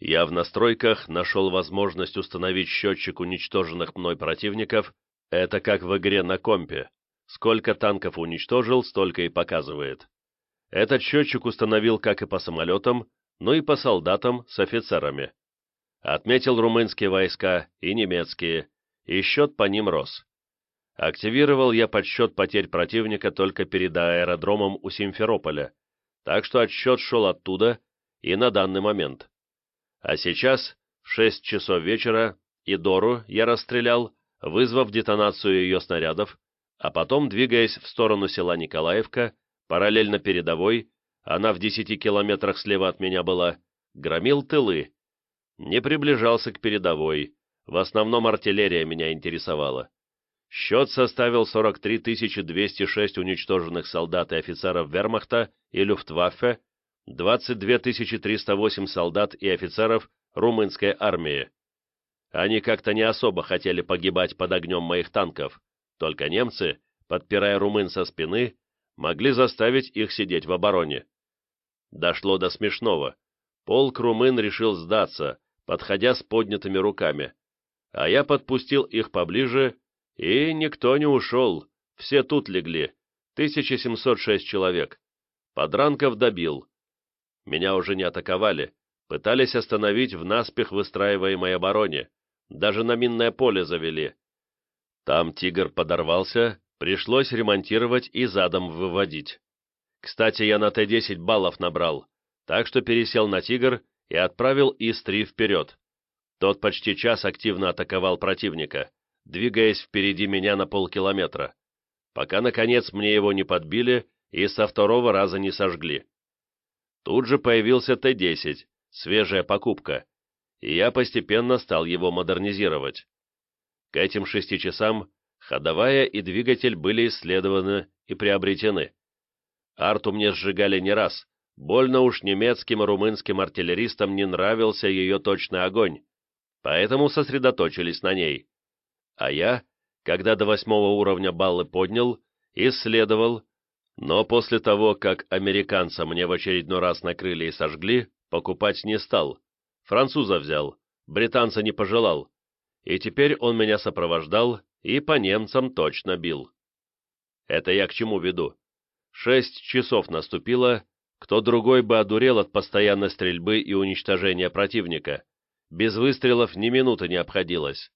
Я в настройках нашел возможность установить счетчик уничтоженных мной противников, это как в игре на компе. Сколько танков уничтожил, столько и показывает. Этот счетчик установил как и по самолетам, но и по солдатам с офицерами. Отметил румынские войска и немецкие, и счет по ним рос. Активировал я подсчет потерь противника только перед аэродромом у Симферополя, так что отсчет шел оттуда и на данный момент. А сейчас, в 6 часов вечера, и Дору я расстрелял, вызвав детонацию ее снарядов, а потом, двигаясь в сторону села Николаевка, параллельно передовой, она в десяти километрах слева от меня была, громил тылы. Не приближался к передовой, в основном артиллерия меня интересовала. Счет составил 43 206 уничтоженных солдат и офицеров вермахта и люфтваффе, 22 308 солдат и офицеров румынской армии. Они как-то не особо хотели погибать под огнем моих танков, только немцы, подпирая румын со спины, могли заставить их сидеть в обороне. Дошло до смешного. Полк румын решил сдаться, подходя с поднятыми руками, а я подпустил их поближе, и никто не ушел, все тут легли, 1706 человек. Подранков добил. Меня уже не атаковали, пытались остановить в наспех выстраиваемой обороне, даже на минное поле завели. Там тигр подорвался, Пришлось ремонтировать и задом выводить. Кстати, я на Т-10 баллов набрал, так что пересел на «Тигр» и отправил ИС-3 вперед. Тот почти час активно атаковал противника, двигаясь впереди меня на полкилометра, пока, наконец, мне его не подбили и со второго раза не сожгли. Тут же появился Т-10, свежая покупка, и я постепенно стал его модернизировать. К этим шести часам Ходовая и двигатель были исследованы и приобретены. Арту мне сжигали не раз, больно уж немецким и румынским артиллеристам не нравился ее точный огонь, поэтому сосредоточились на ней. А я, когда до восьмого уровня баллы поднял, исследовал, но после того, как американца мне в очередной раз накрыли и сожгли, покупать не стал. Француза взял, британца не пожелал. И теперь он меня сопровождал и по немцам точно бил. Это я к чему веду? Шесть часов наступило, кто другой бы одурел от постоянной стрельбы и уничтожения противника. Без выстрелов ни минуты не обходилось.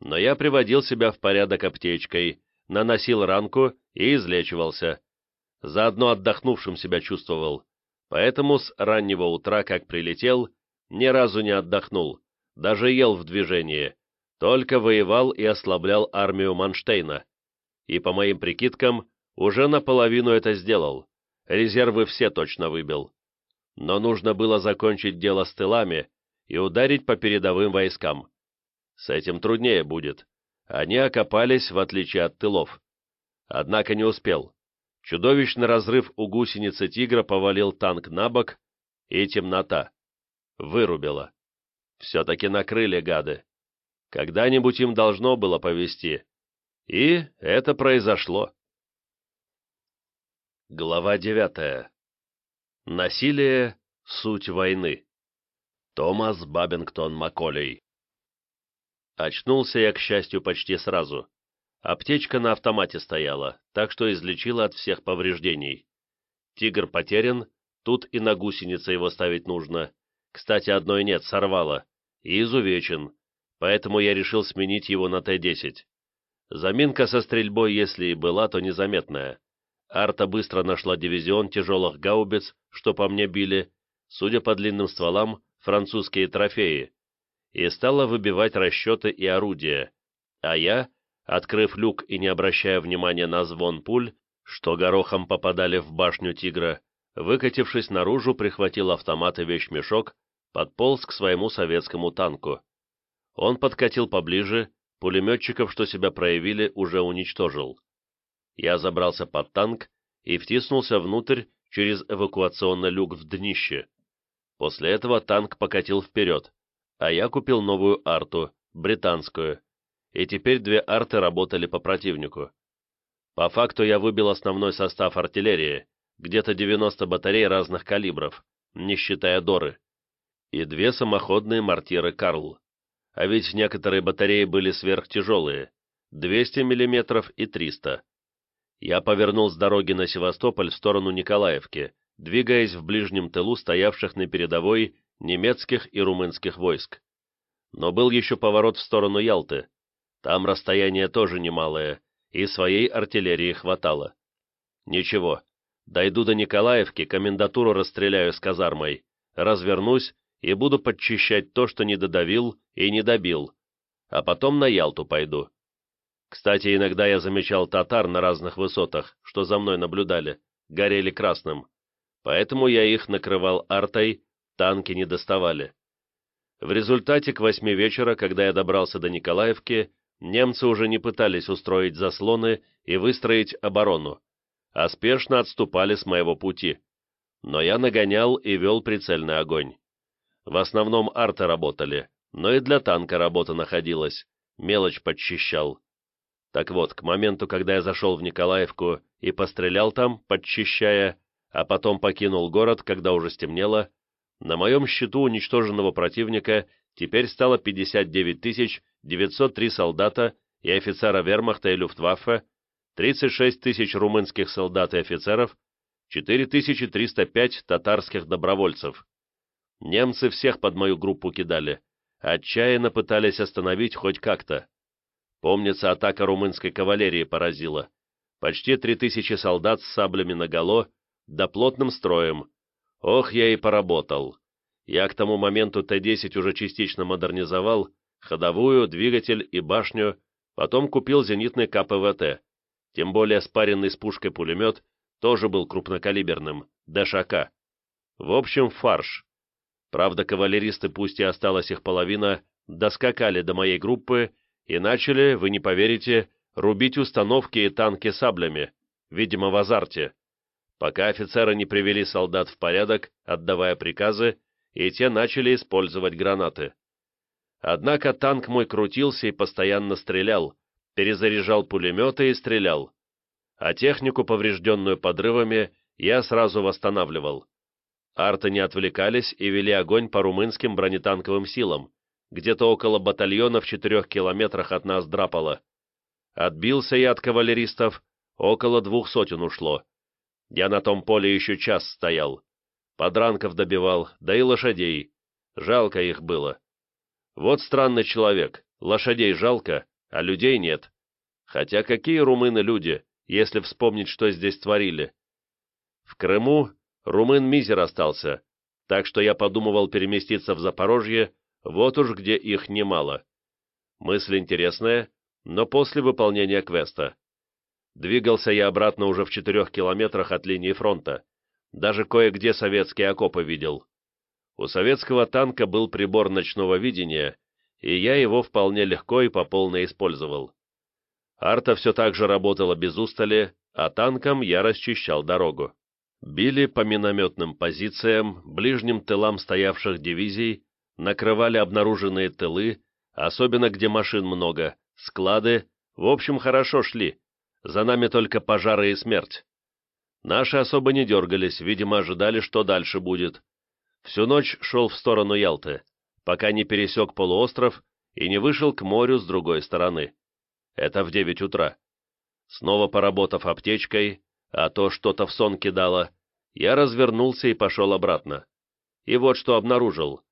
Но я приводил себя в порядок аптечкой, наносил ранку и излечивался. Заодно отдохнувшим себя чувствовал. Поэтому с раннего утра, как прилетел, ни разу не отдохнул, даже ел в движении, только воевал и ослаблял армию Манштейна. И, по моим прикидкам, уже наполовину это сделал. Резервы все точно выбил. Но нужно было закончить дело с тылами и ударить по передовым войскам. С этим труднее будет. Они окопались, в отличие от тылов. Однако не успел. Чудовищный разрыв у гусеницы «Тигра» повалил танк на бок, и темнота. Вырубила. Все-таки накрыли гады. Когда-нибудь им должно было повести. И это произошло. Глава девятая. Насилие — суть войны. Томас Бабингтон Макколей. Очнулся я, к счастью, почти сразу. Аптечка на автомате стояла, так что излечила от всех повреждений. Тигр потерян, тут и на гусенице его ставить нужно. Кстати, одной нет, сорвало. И изувечен поэтому я решил сменить его на Т-10. Заминка со стрельбой, если и была, то незаметная. Арта быстро нашла дивизион тяжелых гаубиц, что по мне били, судя по длинным стволам, французские трофеи, и стала выбивать расчеты и орудия, а я, открыв люк и не обращая внимания на звон пуль, что горохом попадали в башню тигра, выкатившись наружу, прихватил автомат и вещмешок, подполз к своему советскому танку. Он подкатил поближе, пулеметчиков, что себя проявили, уже уничтожил. Я забрался под танк и втиснулся внутрь через эвакуационный люк в днище. После этого танк покатил вперед, а я купил новую арту, британскую, и теперь две арты работали по противнику. По факту я выбил основной состав артиллерии, где-то 90 батарей разных калибров, не считая Доры, и две самоходные мортиры «Карл». А ведь некоторые батареи были сверхтяжелые, 200 мм и 300. Я повернул с дороги на Севастополь в сторону Николаевки, двигаясь в ближнем тылу стоявших на передовой немецких и румынских войск. Но был еще поворот в сторону Ялты. Там расстояние тоже немалое, и своей артиллерии хватало. Ничего, дойду до Николаевки, комендатуру расстреляю с казармой, развернусь и буду подчищать то, что не додавил и не добил, а потом на Ялту пойду. Кстати, иногда я замечал татар на разных высотах, что за мной наблюдали, горели красным, поэтому я их накрывал артой, танки не доставали. В результате к восьми вечера, когда я добрался до Николаевки, немцы уже не пытались устроить заслоны и выстроить оборону, а спешно отступали с моего пути. Но я нагонял и вел прицельный огонь. В основном арты работали, но и для танка работа находилась, мелочь подчищал. Так вот, к моменту, когда я зашел в Николаевку и пострелял там, подчищая, а потом покинул город, когда уже стемнело, на моем счету уничтоженного противника теперь стало 59 903 солдата и офицера вермахта и люфтваффе, 36 тысяч румынских солдат и офицеров, 4305 татарских добровольцев. Немцы всех под мою группу кидали, отчаянно пытались остановить хоть как-то. Помнится, атака румынской кавалерии поразила. Почти 3000 солдат с саблями наголо, да плотным строем. Ох, я и поработал. Я к тому моменту Т-10 уже частично модернизовал, ходовую, двигатель и башню, потом купил зенитный КПВТ. Тем более спаренный с пушкой пулемет тоже был крупнокалиберным, ДШК. В общем, фарш. Правда, кавалеристы, пусть и осталась их половина, доскакали до моей группы и начали, вы не поверите, рубить установки и танки саблями, видимо, в азарте, пока офицеры не привели солдат в порядок, отдавая приказы, и те начали использовать гранаты. Однако танк мой крутился и постоянно стрелял, перезаряжал пулеметы и стрелял. А технику, поврежденную подрывами, я сразу восстанавливал. Арты не отвлекались и вели огонь по румынским бронетанковым силам, где-то около батальона в четырех километрах от нас драпало. Отбился я от кавалеристов, около двух сотен ушло. Я на том поле еще час стоял. Подранков добивал, да и лошадей. Жалко их было. Вот странный человек, лошадей жалко, а людей нет. Хотя какие румыны люди, если вспомнить, что здесь творили. В Крыму румын мизер остался, так что я подумывал переместиться в Запорожье, вот уж где их немало. Мысль интересная, но после выполнения квеста. Двигался я обратно уже в четырех километрах от линии фронта. Даже кое-где советские окопы видел. У советского танка был прибор ночного видения, и я его вполне легко и по полной использовал. Арта все так же работала без устали, а танком я расчищал дорогу. Били по минометным позициям, ближним тылам стоявших дивизий, накрывали обнаруженные тылы, особенно где машин много, склады, в общем, хорошо шли. За нами только пожары и смерть. Наши особо не дергались, видимо, ожидали, что дальше будет. Всю ночь шел в сторону Ялты, пока не пересек полуостров и не вышел к морю с другой стороны. Это в девять утра. Снова поработав аптечкой, а то что-то в сон кидало, я развернулся и пошел обратно. И вот что обнаружил.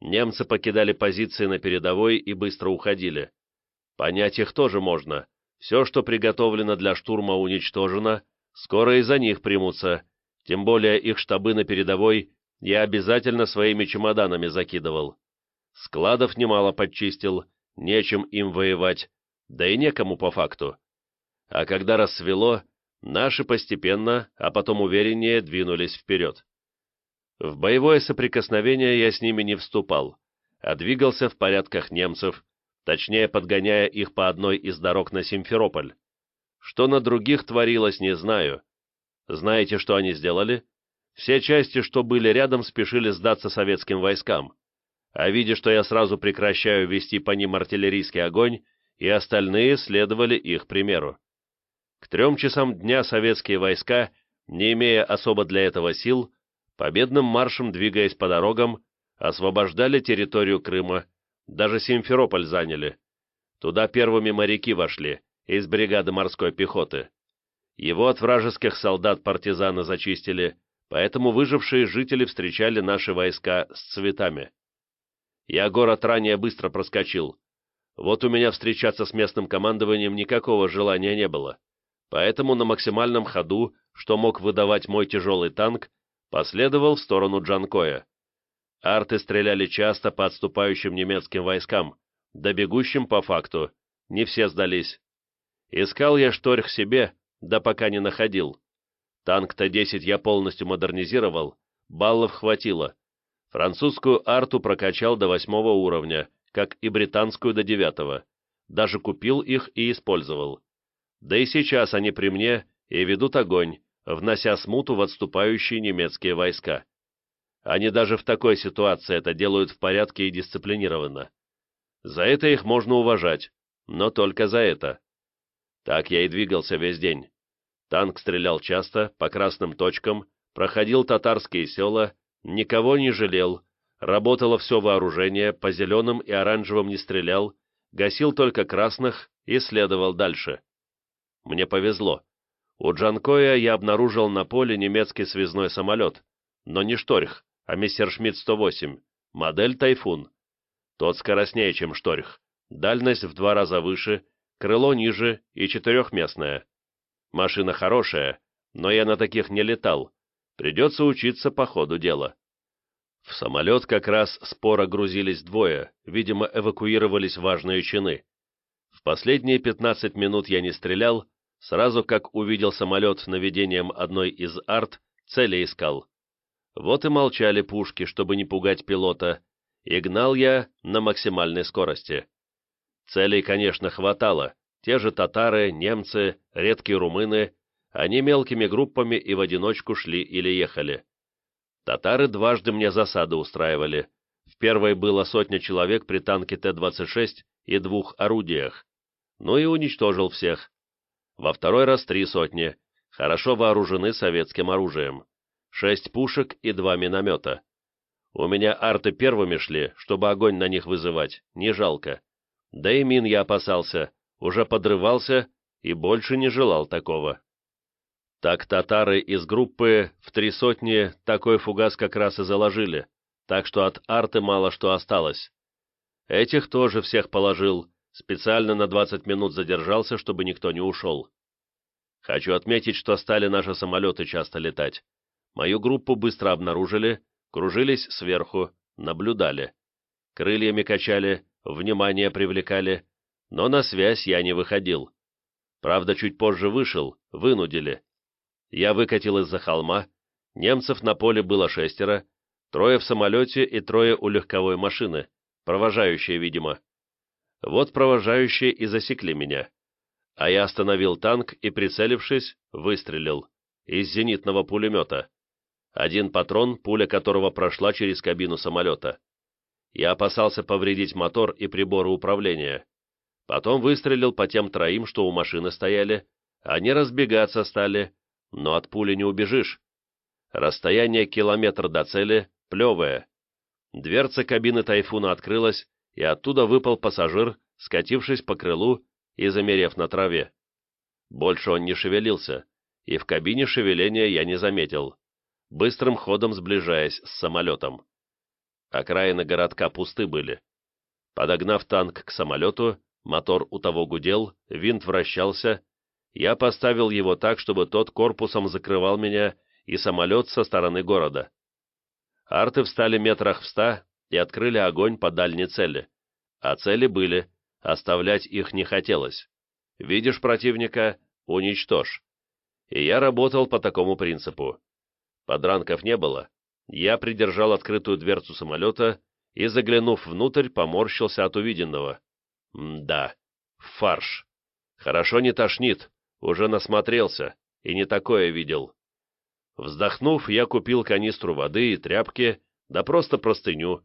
Немцы покидали позиции на передовой и быстро уходили. Понять их тоже можно. Все, что приготовлено для штурма, уничтожено, скоро и за них примутся, тем более их штабы на передовой я обязательно своими чемоданами закидывал. Складов немало подчистил, нечем им воевать, да и некому по факту. А когда рассвело, наши постепенно, а потом увереннее двинулись вперед. В боевое соприкосновение я с ними не вступал, а двигался в порядках немцев, точнее подгоняя их по одной из дорог на Симферополь. Что на других творилось, не знаю. Знаете, что они сделали? Все части, что были рядом, спешили сдаться советским войскам. А видя, что я сразу прекращаю вести по ним артиллерийский огонь, и остальные следовали их примеру. К трем часам дня советские войска, не имея особо для этого сил, победным маршем двигаясь по дорогам, освобождали территорию Крыма, даже Симферополь заняли. Туда первыми моряки вошли, из бригады морской пехоты. Его от вражеских солдат партизаны зачистили, поэтому выжившие жители встречали наши войска с цветами. Я город ранее быстро проскочил. Вот у меня встречаться с местным командованием никакого желания не было. Поэтому на максимальном ходу, что мог выдавать мой тяжелый танк, последовал в сторону Джанкоя. Арты стреляли часто по отступающим немецким войскам, да бегущим по факту, не все сдались. Искал я шторх себе, да пока не находил. Танк Т-10 я полностью модернизировал, баллов хватило. Французскую арту прокачал до восьмого уровня, как и британскую до девятого. Даже купил их и использовал. Да и сейчас они при мне и ведут огонь, внося смуту в отступающие немецкие войска. Они даже в такой ситуации это делают в порядке и дисциплинированно. За это их можно уважать, но только за это. Так я и двигался весь день. Танк стрелял часто, по красным точкам, проходил татарские села, никого не жалел, работало все вооружение, по зеленым и оранжевым не стрелял, гасил только красных и следовал дальше. Мне повезло. У Джанкоя я обнаружил на поле немецкий связной самолет, но не Шторх, а Мессершмитт-108, модель «Тайфун». Тот скоростнее, чем Шторх, дальность в два раза выше, крыло ниже и четырехместное. Машина хорошая, но я на таких не летал, придется учиться по ходу дела. В самолет как раз споро грузились двое, видимо, эвакуировались важные чины. В последние 15 минут я не стрелял, Сразу как увидел самолет наведением одной из арт, цели искал. Вот и молчали пушки, чтобы не пугать пилота, и гнал я на максимальной скорости. Целей, конечно, хватало. Те же татары, немцы, редкие румыны, они мелкими группами и в одиночку шли или ехали. Татары дважды мне засады устраивали. В первой было сотня человек при танке Т-26 и двух орудиях. Ну и уничтожил всех во второй раз три сотни, хорошо вооружены советским оружием, шесть пушек и два миномета. У меня арты первыми шли, чтобы огонь на них вызывать, не жалко. Да и мин я опасался, уже подрывался и больше не желал такого. Так татары из группы в три сотни такой фугас как раз и заложили, так что от арты мало что осталось. Этих тоже всех положил, Специально на 20 минут задержался, чтобы никто не ушел. Хочу отметить, что стали наши самолеты часто летать. Мою группу быстро обнаружили, кружились сверху, наблюдали. Крыльями качали, внимание привлекали, но на связь я не выходил. Правда, чуть позже вышел, вынудили. Я выкатил из-за холма, немцев на поле было шестеро, трое в самолете и трое у легковой машины, провожающие, видимо. Вот провожающие и засекли меня. А я остановил танк и, прицелившись, выстрелил. Из зенитного пулемета. Один патрон, пуля которого прошла через кабину самолета. Я опасался повредить мотор и приборы управления. Потом выстрелил по тем троим, что у машины стояли. Они разбегаться стали, но от пули не убежишь. Расстояние километр до цели плевое. Дверца кабины «Тайфуна» открылась, и оттуда выпал пассажир, скатившись по крылу и замерев на траве. Больше он не шевелился, и в кабине шевеления я не заметил, быстрым ходом сближаясь с самолетом. Окраины городка пусты были. Подогнав танк к самолету, мотор у того гудел, винт вращался, я поставил его так, чтобы тот корпусом закрывал меня и самолет со стороны города. Арты встали метрах в ста и открыли огонь по дальней цели. А цели были, оставлять их не хотелось. Видишь противника — уничтожь. И я работал по такому принципу. Подранков не было. Я придержал открытую дверцу самолета и, заглянув внутрь, поморщился от увиденного. М да, фарш. Хорошо не тошнит, уже насмотрелся, и не такое видел. Вздохнув, я купил канистру воды и тряпки, да просто простыню.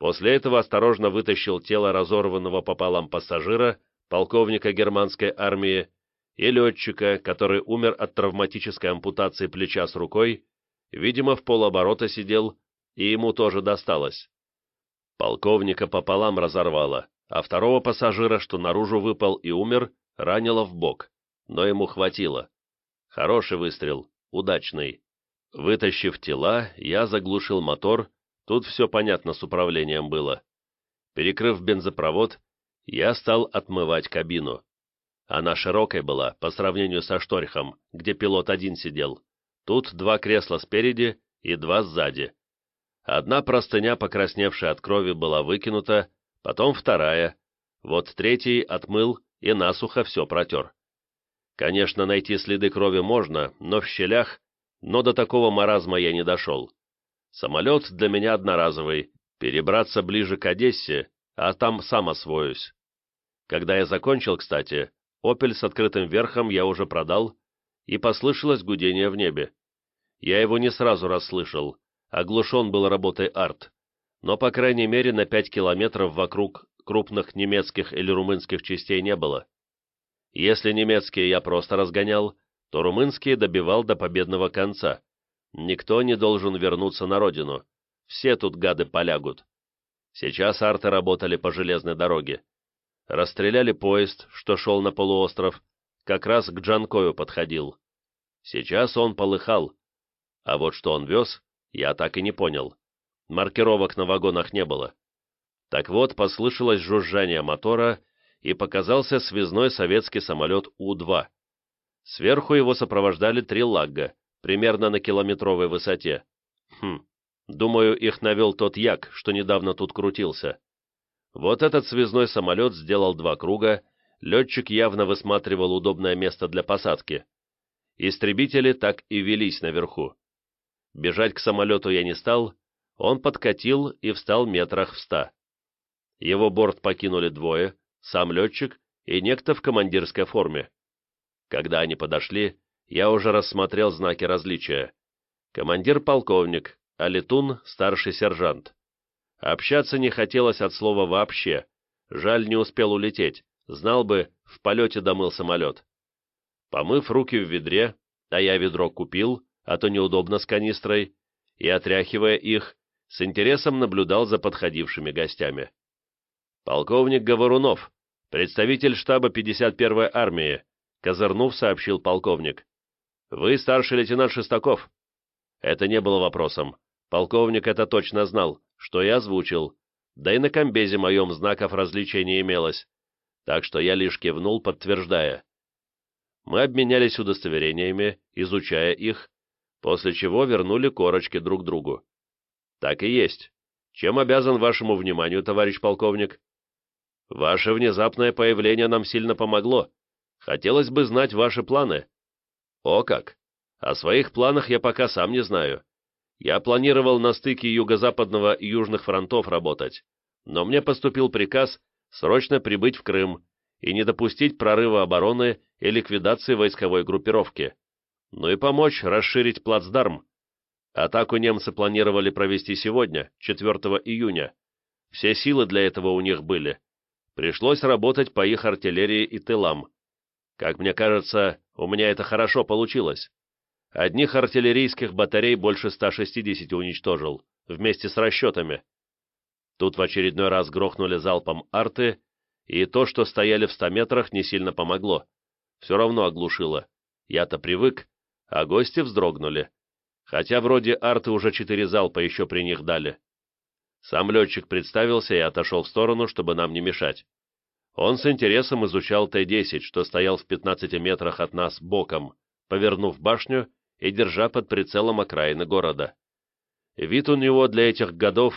После этого осторожно вытащил тело разорванного пополам пассажира, полковника германской армии, и летчика, который умер от травматической ампутации плеча с рукой, видимо, в полоборота сидел, и ему тоже досталось. Полковника пополам разорвало, а второго пассажира, что наружу выпал и умер, ранило в бок, но ему хватило. Хороший выстрел, удачный. Вытащив тела, я заглушил мотор, тут все понятно с управлением было. Перекрыв бензопровод, я стал отмывать кабину. Она широкой была, по сравнению со шторхом, где пилот один сидел. Тут два кресла спереди и два сзади. Одна простыня, покрасневшая от крови, была выкинута, потом вторая. Вот третий отмыл и насухо все протер. Конечно, найти следы крови можно, но в щелях но до такого маразма я не дошел. Самолет для меня одноразовый, перебраться ближе к Одессе, а там сам освоюсь. Когда я закончил, кстати, «Опель» с открытым верхом я уже продал, и послышалось гудение в небе. Я его не сразу расслышал, оглушен был работой арт, но, по крайней мере, на пять километров вокруг крупных немецких или румынских частей не было. Если немецкие я просто разгонял, то румынский добивал до победного конца. Никто не должен вернуться на родину. Все тут гады полягут. Сейчас арты работали по железной дороге. Расстреляли поезд, что шел на полуостров, как раз к Джанкою подходил. Сейчас он полыхал. А вот что он вез, я так и не понял. Маркировок на вагонах не было. Так вот, послышалось жужжание мотора, и показался связной советский самолет У-2. Сверху его сопровождали три лагга, примерно на километровой высоте. Хм, думаю, их навел тот як, что недавно тут крутился. Вот этот связной самолет сделал два круга, летчик явно высматривал удобное место для посадки. Истребители так и велись наверху. Бежать к самолету я не стал, он подкатил и встал метрах в ста. Его борт покинули двое, сам летчик и некто в командирской форме. Когда они подошли, я уже рассмотрел знаки различия. Командир — полковник, а летун — старший сержант. Общаться не хотелось от слова вообще. Жаль, не успел улететь. Знал бы, в полете домыл самолет. Помыв руки в ведре, а я ведро купил, а то неудобно с канистрой, и, отряхивая их, с интересом наблюдал за подходившими гостями. Полковник Говорунов, представитель штаба 51-й армии, Козырнув, сообщил полковник. «Вы старший лейтенант Шестаков». Это не было вопросом. Полковник это точно знал, что я озвучил. Да и на комбезе моем знаков различия не имелось. Так что я лишь кивнул, подтверждая. Мы обменялись удостоверениями, изучая их, после чего вернули корочки друг другу. Так и есть. Чем обязан вашему вниманию, товарищ полковник? Ваше внезапное появление нам сильно помогло, Хотелось бы знать ваши планы». «О как! О своих планах я пока сам не знаю. Я планировал на стыке юго-западного и южных фронтов работать, но мне поступил приказ срочно прибыть в Крым и не допустить прорыва обороны и ликвидации войсковой группировки. Ну и помочь расширить плацдарм. Атаку немцы планировали провести сегодня, 4 июня. Все силы для этого у них были. Пришлось работать по их артиллерии и тылам. Как мне кажется, у меня это хорошо получилось. Одних артиллерийских батарей больше 160 уничтожил, вместе с расчетами. Тут в очередной раз грохнули залпом арты, и то, что стояли в 100 метрах, не сильно помогло. Все равно оглушило. Я-то привык, а гости вздрогнули. Хотя вроде арты уже четыре залпа еще при них дали. Сам летчик представился и отошел в сторону, чтобы нам не мешать. Он с интересом изучал Т-10, что стоял в 15 метрах от нас боком, повернув башню и держа под прицелом окраины города. Вид у него для этих годов